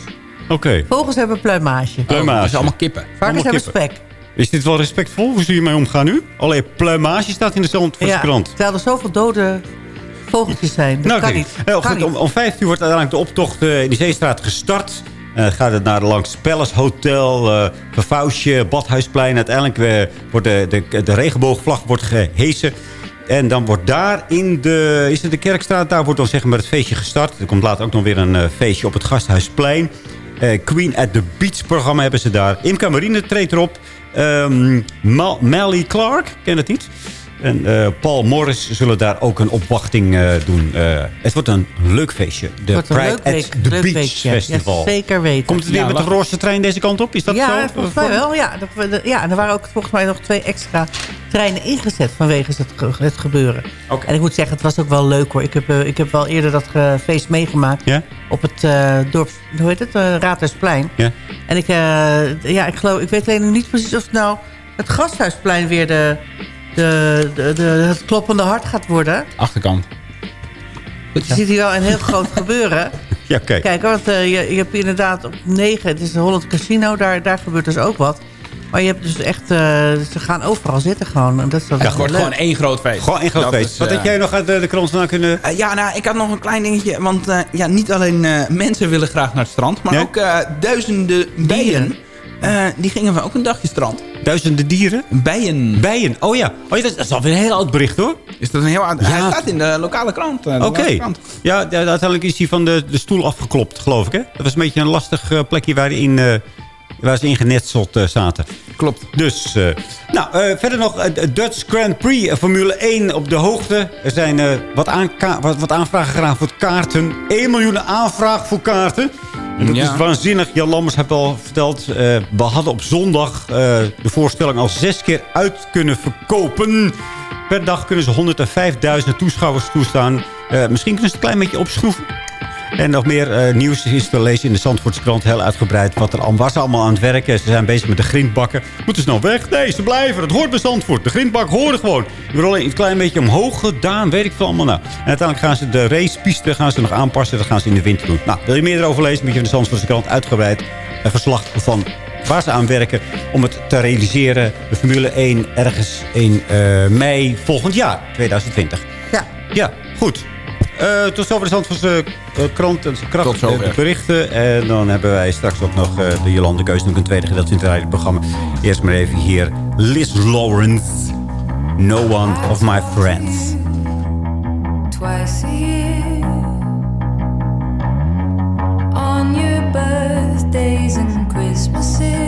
Oké. Vogels hebben pluimage. Pluimage. dat is allemaal kippen. Varkens allemaal hebben kippen. spek. Is dit wel respectvol? Hoe zie je mee omgaan nu? Allerlei pluimage staat in de Zandvoortse Ja, krant. terwijl er zoveel dode vogeltjes zijn. Dat Nou, kan niet. Eh, Kan goed, om, niet. om vijf uur wordt uiteindelijk de optocht eh, in de Zeestraat gestart. Eh, gaat het naar langs Palace Hotel, eh Vervausje, Badhuisplein. Uiteindelijk wordt de, de, de regenboogvlag wordt gehesen. En dan wordt daar in de, is het de Kerkstraat, daar wordt dan zeg maar het feestje gestart. Er komt later ook nog weer een eh, feestje op het Gasthuisplein. Eh, Queen at the Beach programma hebben ze daar. Imca Marine treedt erop. Ehm Mal- Mally Clark, ken het niet? En eh, Paul Morris zullen daar ook een opwachting eh, doen. Eh, het wordt een leuk feestje. De Pride leuk week- at the leuk Beach weekje. Festival. Ja, zeker weten. Komt het weer Ja, met de roze trein deze kant op? Is dat ja, zo? volgens mij wel. Ja, ja, en er waren ook volgens mij nog twee extra treinen ingezet vanwege het, het gebeuren. En ik moet zeggen, het was ook wel leuk hoor. Ik heb, ik heb wel eerder dat feest meegemaakt Ja? op het eh dorp, hoe heet het, Raadhuisplein. Ja. En ik, eh, ja, ik geloof, ik weet alleen nog niet precies of het nou het Gasthuisplein weer de, de, de, de, het kloppende hart gaat worden. Achterkant. Je ziet hier wel een heel groot gebeuren. Ja, kijk. Kijk, want eh, je, je hebt inderdaad op 9, het is een Holland Casino, daar, daar gebeurt dus ook wat. Maar je hebt dus echt, eh, ze gaan overal zitten gewoon. En dat is wel Ja, het heel wordt leuk. gewoon één groot feest. Gewoon één groot Dat feest. is, Wat eh, had jij nog uit de, de krant vandaan kunnen... Ja, nou, ik had nog een klein dingetje. Want eh, ja, niet alleen eh, mensen willen graag naar het strand. Maar Nee? ook eh, duizenden bijen. eh, die gingen we ook een dagje strand. Duizenden dieren? Bijen. Bijen, oh ja. Oh, ja dat, is, dat is alweer een heel oud bericht hoor. Is dat een heel oud... Ja. Hij staat in de lokale krant. eh, de Oké. lokale krant. Ja, uiteindelijk is hij van de, de stoel afgeklopt, geloof ik. Hè? Dat was een beetje een lastig eh, plekje waar, die in, eh, waar ze in genetseld eh, zaten. Klopt. Dus, eh, nou, eh, verder nog eh, de Dutch Grand Prix, eh, Formule 1 op de hoogte. Er zijn eh, wat, wat, wat aanvragen gedaan voor kaarten. 1 miljoen aanvraag voor kaarten. En dat Ja. is waanzinnig. Jan Lammers heeft al verteld. eh, we hadden op zondag eh, de voorstelling al zes keer uit kunnen verkopen. Per dag kunnen ze 105.000 toeschouwers toestaan. Eh, misschien kunnen ze het een klein beetje opschroeven. En nog meer eh, nieuws is te lezen in de Zandvoortse krant. Heel uitgebreid wat er al was allemaal aan het werken. Ze zijn bezig met de grindbakken. Moeten ze nou weg? Nee, ze blijven. Het hoort bij Zandvoort. De grindbak horen gewoon. Die worden alleen een klein beetje omhoog gedaan. Weet ik veel allemaal nou. En uiteindelijk gaan ze de racepiste gaan ze nog aanpassen. Dat gaan ze in de winter doen. Nou, wil je meer erover lezen? Moet je in de Zandvoortse krant uitgebreid een verslag van waar ze aan werken om het te realiseren. De Formule 1 ergens in eh, mei volgend jaar, 2020. Ja. Ja, goed. Eh, tot zover de Zandvoortse uh, krant en kracht eh, berichten. En dan hebben wij straks ook nog eh, de Jolande Keus. Nog een tweede gedeelte in het radioprogramma. Eerst maar even hier Liz Lawrence. No one of my friends. twice a year on your birthdays and Christmases,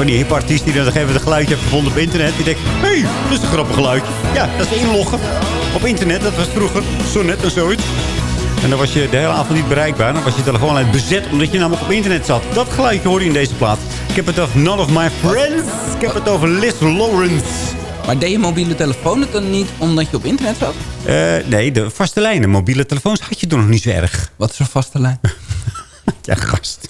van die hippe artiesten die dan nog even een geluidje heeft gevonden op internet. Die denkt, hé, hey, dat is een grappig geluidje. Ja, dat is inloggen op internet. Dat was vroeger zo net en zoiets. En dan was je de hele avond niet bereikbaar. Dan was je telefoon uit bezet omdat je namelijk op internet zat. Dat geluidje hoor je in deze plaat. Ik heb het over None of My Friends. Ik heb het over Liz Lawrence. Maar deed je mobiele telefoon het dan niet omdat je op internet zat? Eh, nee, de vaste lijnen. Mobiele telefoons had je toen nog niet zo erg. Wat is een vaste lijn? Ja, gast.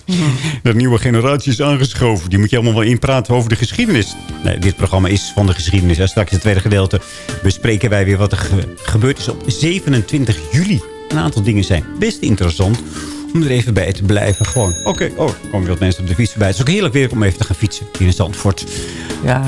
De nieuwe generatie is aangeschoven. Die moet je allemaal wel inpraten over de geschiedenis. Nee, dit programma is van de geschiedenis. Straks in het tweede gedeelte bespreken wij weer wat er ge- gebeurd is op 27 juli. Een aantal dingen zijn best interessant om er even bij te blijven. Gewoon, oké, oh, er komen weer wat mensen op de fiets bij. Het is ook heerlijk weer om even te gaan fietsen hier in Zandvoort. Ja,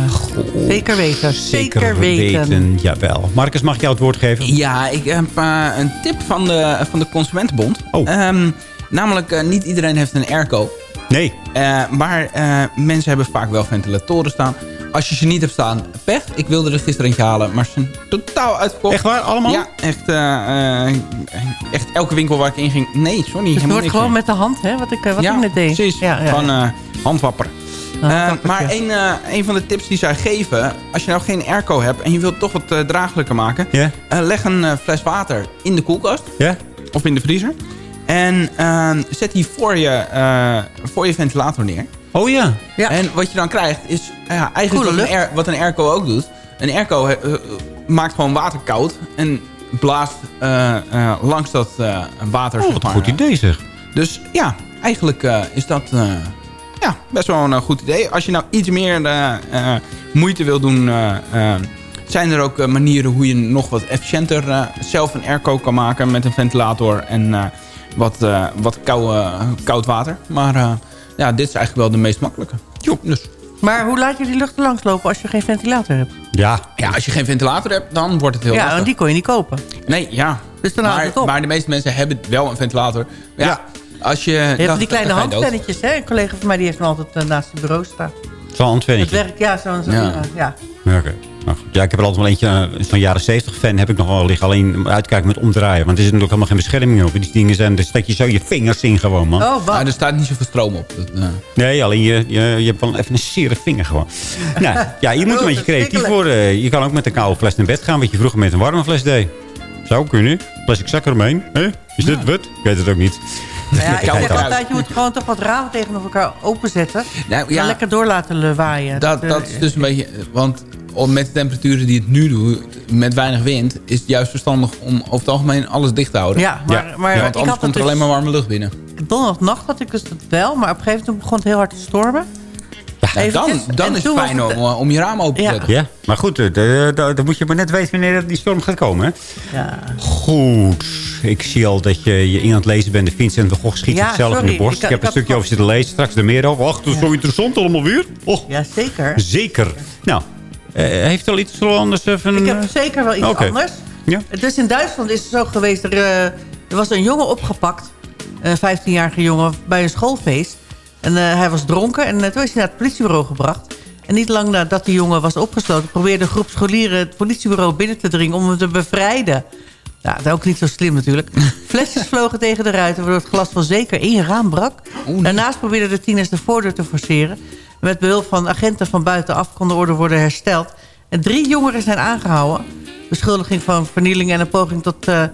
zeker weten. Zeker, Zeker weten. weten, jawel. Marcus, mag ik jou het woord geven? Ja, ik heb eh, een tip van de, van de Consumentenbond. Oh. Ehm, namelijk, eh, niet iedereen heeft een airco. Nee. Eh, maar eh, mensen hebben vaak wel ventilatoren staan. Als je ze niet hebt staan, pech. Ik wilde er gisteren eentje halen, maar ze zijn totaal uitverkocht. Echt waar? Allemaal? Ja, echt, eh, eh, echt elke winkel waar ik in ging. Nee, sorry. Dus het wordt gewoon meer. met de hand, hè? Wat ik, wat ja, ik net deed. precies. Ja, ja. Van eh, handwapper. Eh, handwappertje. maar een, eh, een van de tips die zij geven... als je nou geen airco hebt en je wilt toch wat draaglijker maken... Ja? leg een fles water in de koelkast Ja? of in de vriezer. En eh, zet die voor je, eh, voor je ventilator neer. Oh ja. Ja. En wat je dan krijgt is ja, eigenlijk wat een, air- wat een airco ook doet. Een airco eh, eh, maakt gewoon water koud en blaast eh, eh, langs dat eh, water. Oh, wat een goed idee zeg. Dus ja, eigenlijk eh, is dat eh, ja, best wel een eh, goed idee. Als je nou iets meer eh, eh, moeite wil doen... eh, eh, zijn er ook eh, manieren hoe je nog wat efficiënter eh, zelf een airco kan maken... met een ventilator en eh, wat, eh, wat koude, koud water. Maar eh, ja, dit is eigenlijk wel de meest makkelijke. Jo, dus. Maar hoe laat je die lucht er langs lopen als je geen ventilator hebt? Ja. Ja, als je geen ventilator hebt, dan wordt het heel ja, lastig. want die kon je niet kopen. Nee, ja. Dus dan maar, het op. maar de meeste mensen hebben wel een ventilator. Ja, Ja. Als je, Je hebt die kleine handpennetjes, hè? Een collega van mij die heeft hem altijd eh, naast het bureau staan. Zo'n Het handvennetje. werkt, ja, zo'n... Zo Ja. ja. ja. Ja, oké. Nou goed. Ja, ik heb er altijd wel eentje, uh, zo'n jaren 70 fan heb ik nog wel liggen. Alleen uitkijken met omdraaien. Want er zit natuurlijk helemaal geen bescherming op. Die dingen zijn, daar steek je zo je vingers in gewoon, man. Oh, wat? Maar er staat niet zoveel stroom op. Dat, eh, Nee, alleen je, je, je hebt wel even een zere vinger gewoon. nou, ja, je moet Oh, een beetje creatief worden. Je kan ook met een koude fles naar bed gaan. Wat je vroeger met een warme fles deed. Zou kunnen. Plastic zak eromheen. Hè? Is dit wat? Ik weet het ook niet. Nou ja, ik zeg altijd, je moet gewoon toch wat ramen tegenover elkaar openzetten. nou, Ja. ja, lekker door laten waaien. dat, eh, dat is dus een beetje... Want met de temperaturen die het nu doet, met weinig wind... is het juist verstandig om over het algemeen alles dicht te houden. Ja, maar, Ja. maar Ja, want ik anders komt er alleen dus, maar warme lucht binnen. Donderdagnacht had ik dus dat wel, maar op een gegeven moment begon het heel hard te stormen. Dan dan is het fijn het- om, eh, om je raam open te zetten. Ja, maar goed, eh, dan moet je maar net weten wanneer die storm gaat komen. Hè? Ja. Goed. Ik zie al dat je je in aan het lezen bent. De Vincent van Gogh schiet Ja, zichzelf in de borst. Ik- Ik, heb ik een stukje over zitten lezen. Straks er meer over. Ach, dat is zo interessant allemaal weer. Oh, ja, zeker. zeker. Nou, heeft er al iets anders even... Ik eh, heb zeker wel iets anders. Ja? Dus in Duitsland is het zo geweest, er, eh, er was een jongen opgepakt. Een 15-jarige jongen bij een schoolfeest. En eh, hij was dronken en eh, toen is hij naar het politiebureau gebracht. En niet lang nadat die jongen was opgesloten... probeerde een groep scholieren het politiebureau binnen te dringen... om hem te bevrijden. Nou, dat is ook niet zo slim natuurlijk. Flesjes vlogen tegen de ruiten... waardoor het glas wel zeker één raam brak. Daarnaast probeerden de tieners de voordeur te forceren. Met behulp van agenten van buitenaf kon de orde worden hersteld. En drie jongeren zijn aangehouden. Beschuldiging van vernieling en een poging tot eh, eh,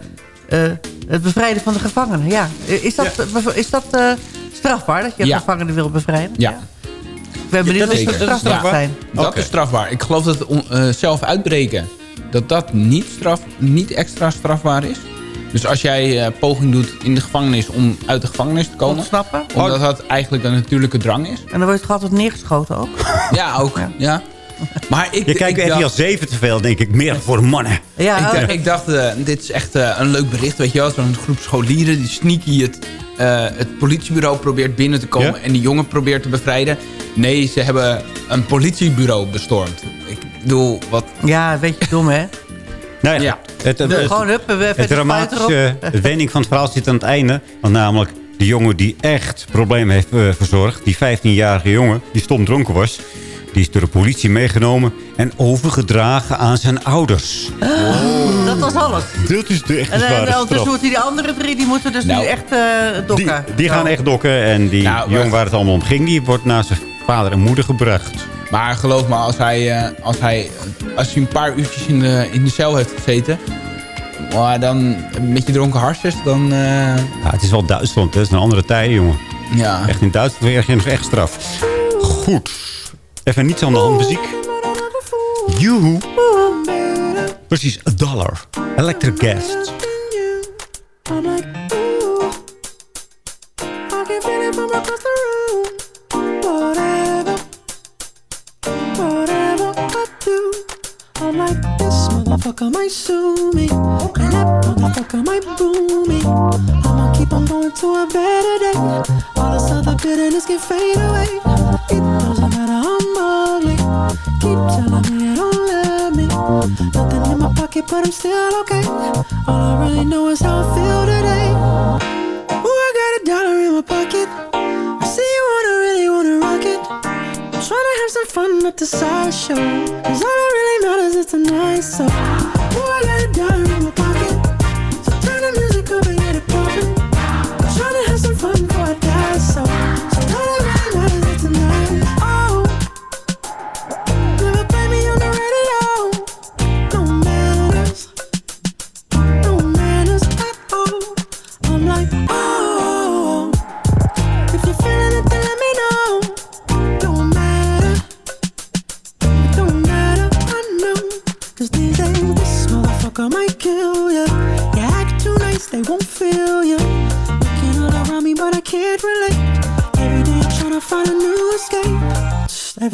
het bevrijden van de gevangenen. Ja. Eh, Is dat, is dat eh, strafbaar dat je Ja. gevangenen wil bevrijden? Ja. Ik ben benieuwd dat of is- het dat is strafbaar zijn. Dat is strafbaar. Ik geloof dat eh, zelf uitbreken... dat dat niet, straf, niet extra strafbaar is. Dus als jij eh, poging doet in de gevangenis om uit de gevangenis te komen... Ontsnappen? omdat dat eigenlijk een natuurlijke drang is. En dan wordt het altijd neergeschoten ook. Ja, ook. Ja. Maar ik, Je kijkt dacht, als zeven te veel, denk ik. Meer voor mannen. Ja, ik, dacht- ik dacht, eh, dit is echt eh, een leuk bericht. Weet je wel, zo'n groep scholieren die sneaky het, eh, het politiebureau probeert binnen te komen. Ja? En die jongen probeert te bevrijden. Nee, ze hebben een politiebureau bestormd. Ik bedoel, wat... ja, een beetje dom hè? Nou ja, Ja. Het, het, het- gewoon het dramatische wending van het verhaal zit aan het einde. Want namelijk de jongen die echt problemen heeft eh, verzorgd. Die 15-jarige jongen die stom dronken was. Die is door de politie meegenomen en overgedragen aan zijn ouders. Dat was alles. Dat is de echte En, ondertussen straf. moeten die andere drie, die moeten dus Nou, nu echt eh Die, dokken. die gaan Zo. echt dokken. En die Nou, jongen waar het allemaal om ging, die wordt naar zijn vader en moeder gebracht. Maar geloof me, als hij, eh, als hij, als hij een paar uurtjes in de, in de cel heeft gezeten... Maar dan met je dronken hartjes, dan... eh, Ja, het is wel Duitsland, hè. het is een andere tijd, jongen. ja. Echt in Duitsland je nog echt straf. Goed. Even niets aan de hand muziek. Joehoe. Precies, a dollar. Electric Guest. I'm like, ooh, I can feel it room. Motherfucker might sue me, and that motherfucker might boo me. I'ma keep on going to a better day. All this other bitterness can fade away. It doesn't matter I'm ugly. Keep telling me you don't love me. Nothing in my pocket, but I'm still okay. All I really know is how I feel today. Some fun at the sideshow. Cause all that really matters is tonight. So, I got a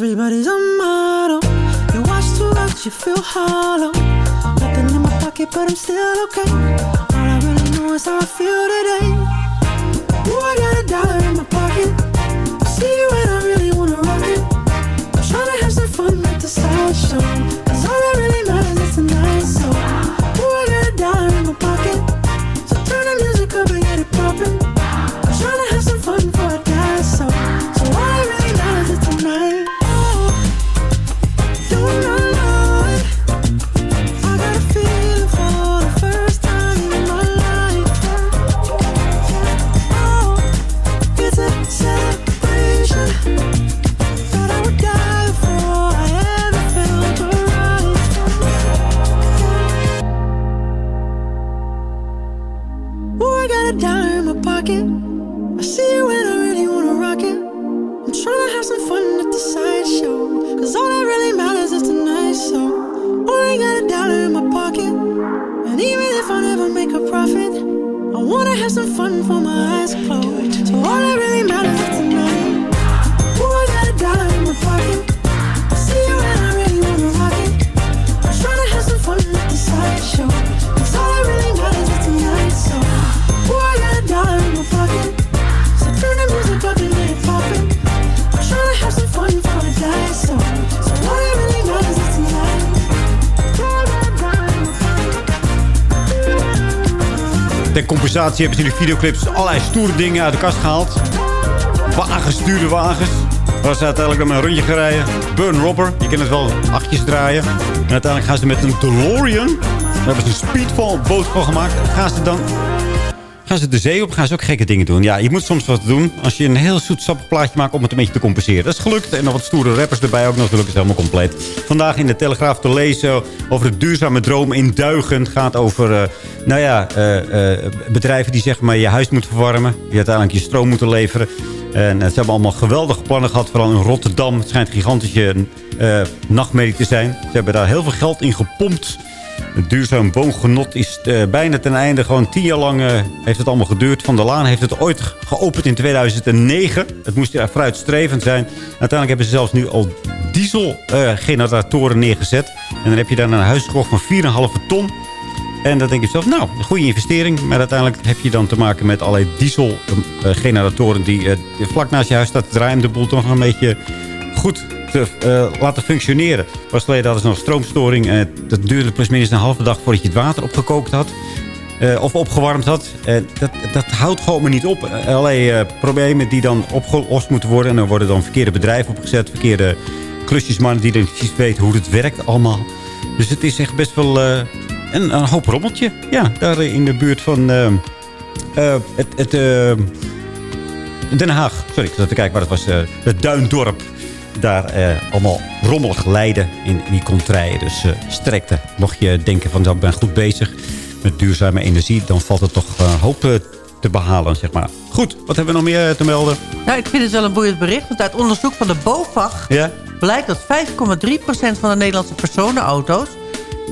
Everybody's a model. You watch too much, you feel hollow. Nothing in my pocket, but I'm still okay. All I really know is how I feel today. Ooh, I got a dollar in my pocket. Hebben ze in de videoclips allerlei stoere dingen uit de kast gehaald. Wagens, wagens. Waar ze uiteindelijk dan een rondje gaan rijden. Burn Robber, je kent het wel, achtjes draaien. En uiteindelijk gaan ze met een DeLorean. Daar hebben ze een speedball boot van gemaakt. Gaan ze dan gaan ze de zee op, gaan ze ook gekke dingen doen. Ja, je moet soms wat doen als je een heel zoet sappig plaatje maakt om het een beetje te compenseren. Dat is gelukt. En nog wat stoere rappers erbij ook natuurlijk. is helemaal compleet. Vandaag in de Telegraaf te lezen over de duurzame droom in Duigen. Gaat over, eh, nou ja, eh, eh, bedrijven die zeg maar je huis moeten verwarmen. Die uiteindelijk je stroom moeten leveren. En eh, ze hebben allemaal geweldige plannen gehad. Vooral in Rotterdam. Het schijnt gigantische eh nachtmerrie te zijn. Ze hebben daar heel veel geld in gepompt. Het duurzaam woongenot is bijna ten einde. Gewoon tien jaar lang heeft het allemaal geduurd. Van der Laan heeft het ooit geopend in 2009. Het moest vooruitstrevend zijn. Uiteindelijk hebben ze zelfs nu al dieselgeneratoren neergezet. En dan heb je dan een huis gekocht van 4,5 ton. En dan denk je zelf, nou, een goede investering. Maar uiteindelijk heb je dan te maken met allerlei dieselgeneratoren... die eh, vlak naast je huis staat te draaien... de boel toch een beetje goed te eh, laten functioneren. Pas geleden hadden ze nog stroomstoring. En dat duurde plusminus een halve dag voordat je het water opgekookt had. eh, of opgewarmd had. Dat, dat houdt gewoon maar niet op. Eh, Allerlei eh, problemen die dan opgelost moeten worden. En dan worden dan verkeerde bedrijven opgezet. Verkeerde klusjesmannen die dan precies weten hoe het werkt allemaal. Dus het is echt best wel eh, een, een hoop rommeltje. Ja, daar in de buurt van eh, eh, het... het eh, Den Haag. Sorry, ik zat te kijken waar het was. eh, het Duindorp. Daar eh, allemaal rommelig lijden in, die contraien. Dus eh strekte. Mocht je denken van, ik ben goed bezig met duurzame energie... dan valt het toch eh, hoop te behalen, zeg maar. Goed, wat hebben we nog meer te melden? Nou, ik vind het wel een boeiend bericht. Want uit onderzoek van de BOVAG Ja? blijkt dat 5,3% van de Nederlandse personenauto's...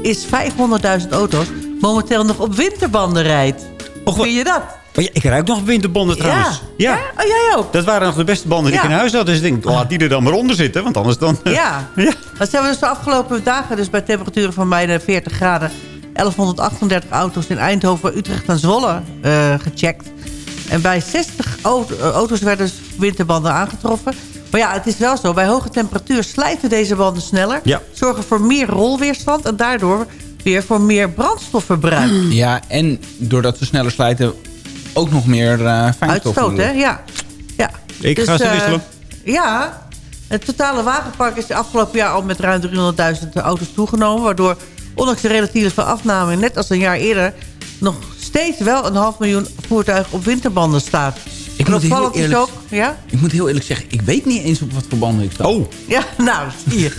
is 500.000 auto's momenteel nog op winterbanden rijdt. Hoe vind je dat? Oh ja, ik ruik nog winterbanden trouwens. Ja. Oh, jij ook? Dat waren nog de beste banden die Ja. ik in huis had. Dus ik denk, laat die er dan maar onder zitten. Want anders dan... Ja. Dat hebben we dus de afgelopen dagen dus bij temperaturen van bijna 40 graden... 1138 auto's in Eindhoven, Utrecht en Zwolle eh, gecheckt. En bij 60 auto- eh, auto's werden dus winterbanden aangetroffen. Maar ja, het is wel zo. Bij hoge temperatuur slijten deze banden sneller. Ja. Zorgen voor meer rolweerstand en daardoor weer voor meer brandstofverbruik. Ja, en doordat ze sneller slijten ook nog meer eh fijnstof. Uitstoot, hè? Ja. ja. Ik ga ze eh, wisselen. ja. Het totale wagenpark is de afgelopen jaar al met ruim 300.000 auto's toegenomen. Waardoor, ondanks de relatieve afname, net als een jaar eerder... nog steeds wel een half miljoen voertuigen op winterbanden staat. Ik moet, heel eerlijk, ook... Ja? ik moet heel eerlijk zeggen, ik weet niet eens op wat voor banden ik sta. Oh. Ja, nou, hier.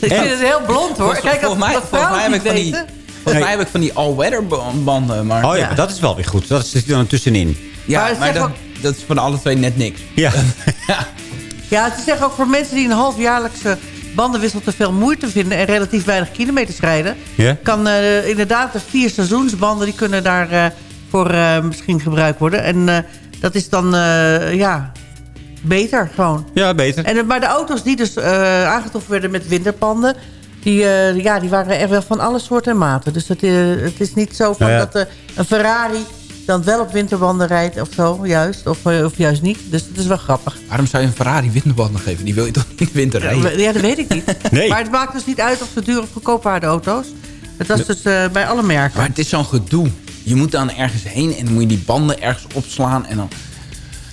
ik vind het heel blond, hoor. Volgens, Kijk, volgens mij, dat volgens mij heb ik van die, volgens mij heb ik van die all-weather banden. Maar, Oh ja, maar dat is wel weer goed. Dat zit er dan tussenin. ja, Maar dat, ook- dat is van alle twee net niks. Ja. Ja, het is echt ook voor mensen die een halfjaarlijkse bandenwissel te veel moeite vinden... en relatief weinig kilometers rijden... Ja? kan eh, inderdaad de vier seizoensbanden... die kunnen daar eh, voor eh, misschien gebruikt worden. En eh, dat is dan, eh, ja, beter gewoon. Ja, beter. En, eh, maar de auto's die dus eh, aangetroffen werden met winterbanden... Die, eh, ja, die waren er wel van alle soorten en maten. Dus het, het is niet zo van Nou ja. dat een Ferrari dan wel op winterbanden rijdt of zo, juist. Of, of juist niet. Dus het is wel grappig. Waarom zou je een Ferrari winterbanden geven? Die wil je toch niet winter rijden? Ja, dat weet ik niet. Nee. Maar het maakt dus niet uit of ze duur of goedkoop waren, de auto's. Het was dus eh, bij alle merken. Maar het is zo'n gedoe. Je moet dan ergens heen en dan moet je die banden ergens opslaan. En dan...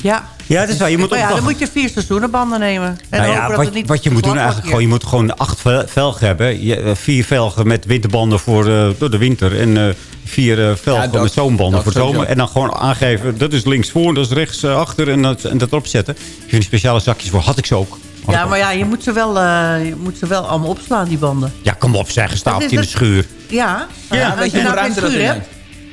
Ja. Ja, het is waar. Je moet Maar ja, dan moet je vier seizoenenbanden nemen. En nou ja, dat wat, het niet wat je moet doen eigenlijk gewoon... Je moet gewoon acht vel- velgen hebben. Je, eh, vier velgen met winterbanden voor eh, door de winter. En eh, vier velgen Ja, dat- met zomerbanden dat voor de zomer. En dan gewoon aangeven, dat is links voor, dat is rechts achter. En dat, en dat erop zetten. Je vindt speciale zakjes voor. Had ik ze ook. Had Ja, maar ja, je moet ze wel, eh, je moet ze wel allemaal opslaan, die banden. Ja, kom op, zeg. Dat Gestapeld is in de schuur. Ja. Ja, als weet je nou geen dat schuur hebt,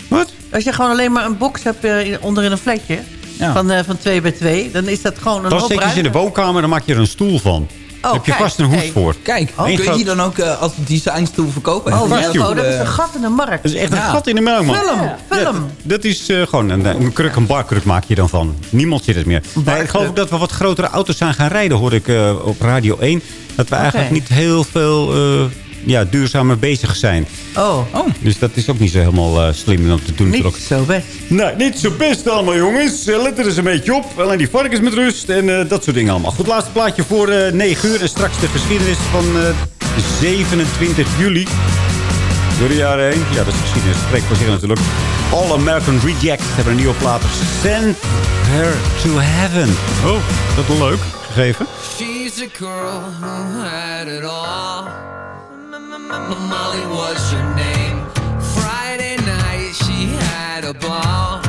Wat? Als je gewoon alleen maar een box hebt eh, in- onder in een flatje... Ja. Van, eh, van 2 bij 2, dan is dat gewoon een Dan hoop steek je ze in de woonkamer dan maak je er een stoel van. Oh, heb je kijk, vast een hoes hey. voor. Kijk, kun je die dan ook eh, als designstoel verkopen? Oh, Wilco, joh. dat is een gat in de markt. Dat is echt een Ja. gat in de melk, man. Film, Ja, film. dat is eh, gewoon een, een kruk, een barkruk maak je dan van. Niemand zit het meer. Nee, ik geloof ook dat we wat grotere auto's zijn gaan rijden, hoor ik eh, op Radio 1. Dat we eigenlijk niet heel veel eh, ja, duurzamer bezig zijn. Oh, Oh, Dus dat is ook niet zo helemaal eh, slim om te doen. niet zo best. Nee, niet zo best allemaal, jongens. Eh, Let er eens een beetje op. Alleen die varkens met rust en eh, dat soort dingen allemaal. Goed, laatste plaatje voor eh 9 uur. En straks de geschiedenis van eh, 27 juli. Door de jaren heen. Ja, dat is geschiedenis. Spreekt voor zich natuurlijk. All American Reject hebben een nieuwe plaat. Send her to heaven. Oh, dat is leuk. Gegeven. She's a girl who had it all. Molly was your name. Friday night she had a ball.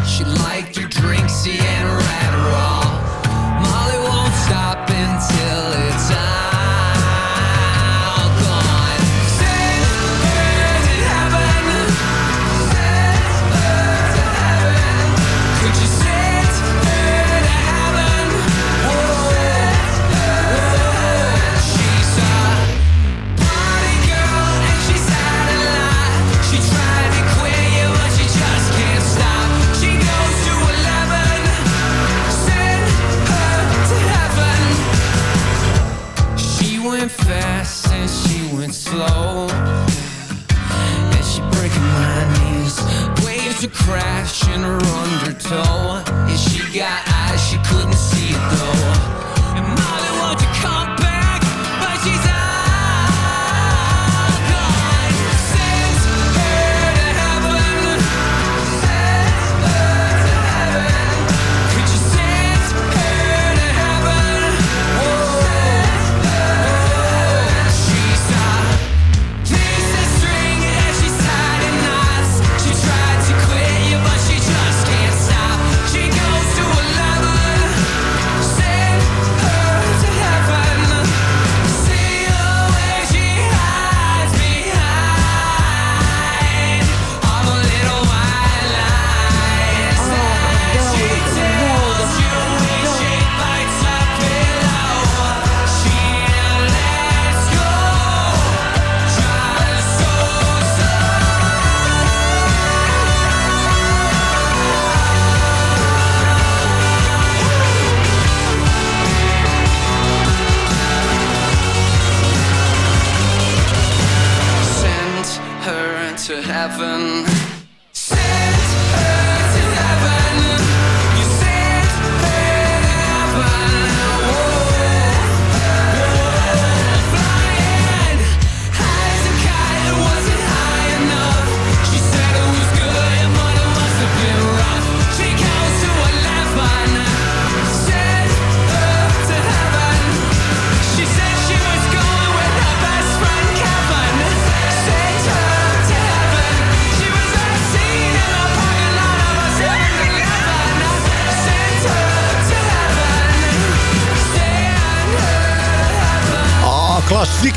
Waves are crashing her undertow. And she got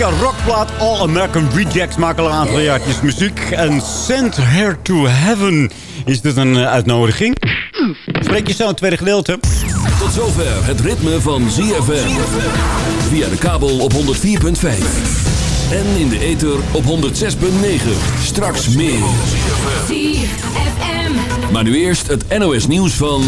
klassieke rockplaat. All American Rejects maken al een aantal jaartjes muziek. En Send Her to Heaven. Is dit een eh, uitnodiging? Spreek je zo het tweede gedeelte. Tot zover het ritme van ZFM. Via de kabel op 104.5. En in de ether op 106.9. Straks meer. ZFM. Maar nu eerst het NOS nieuws van...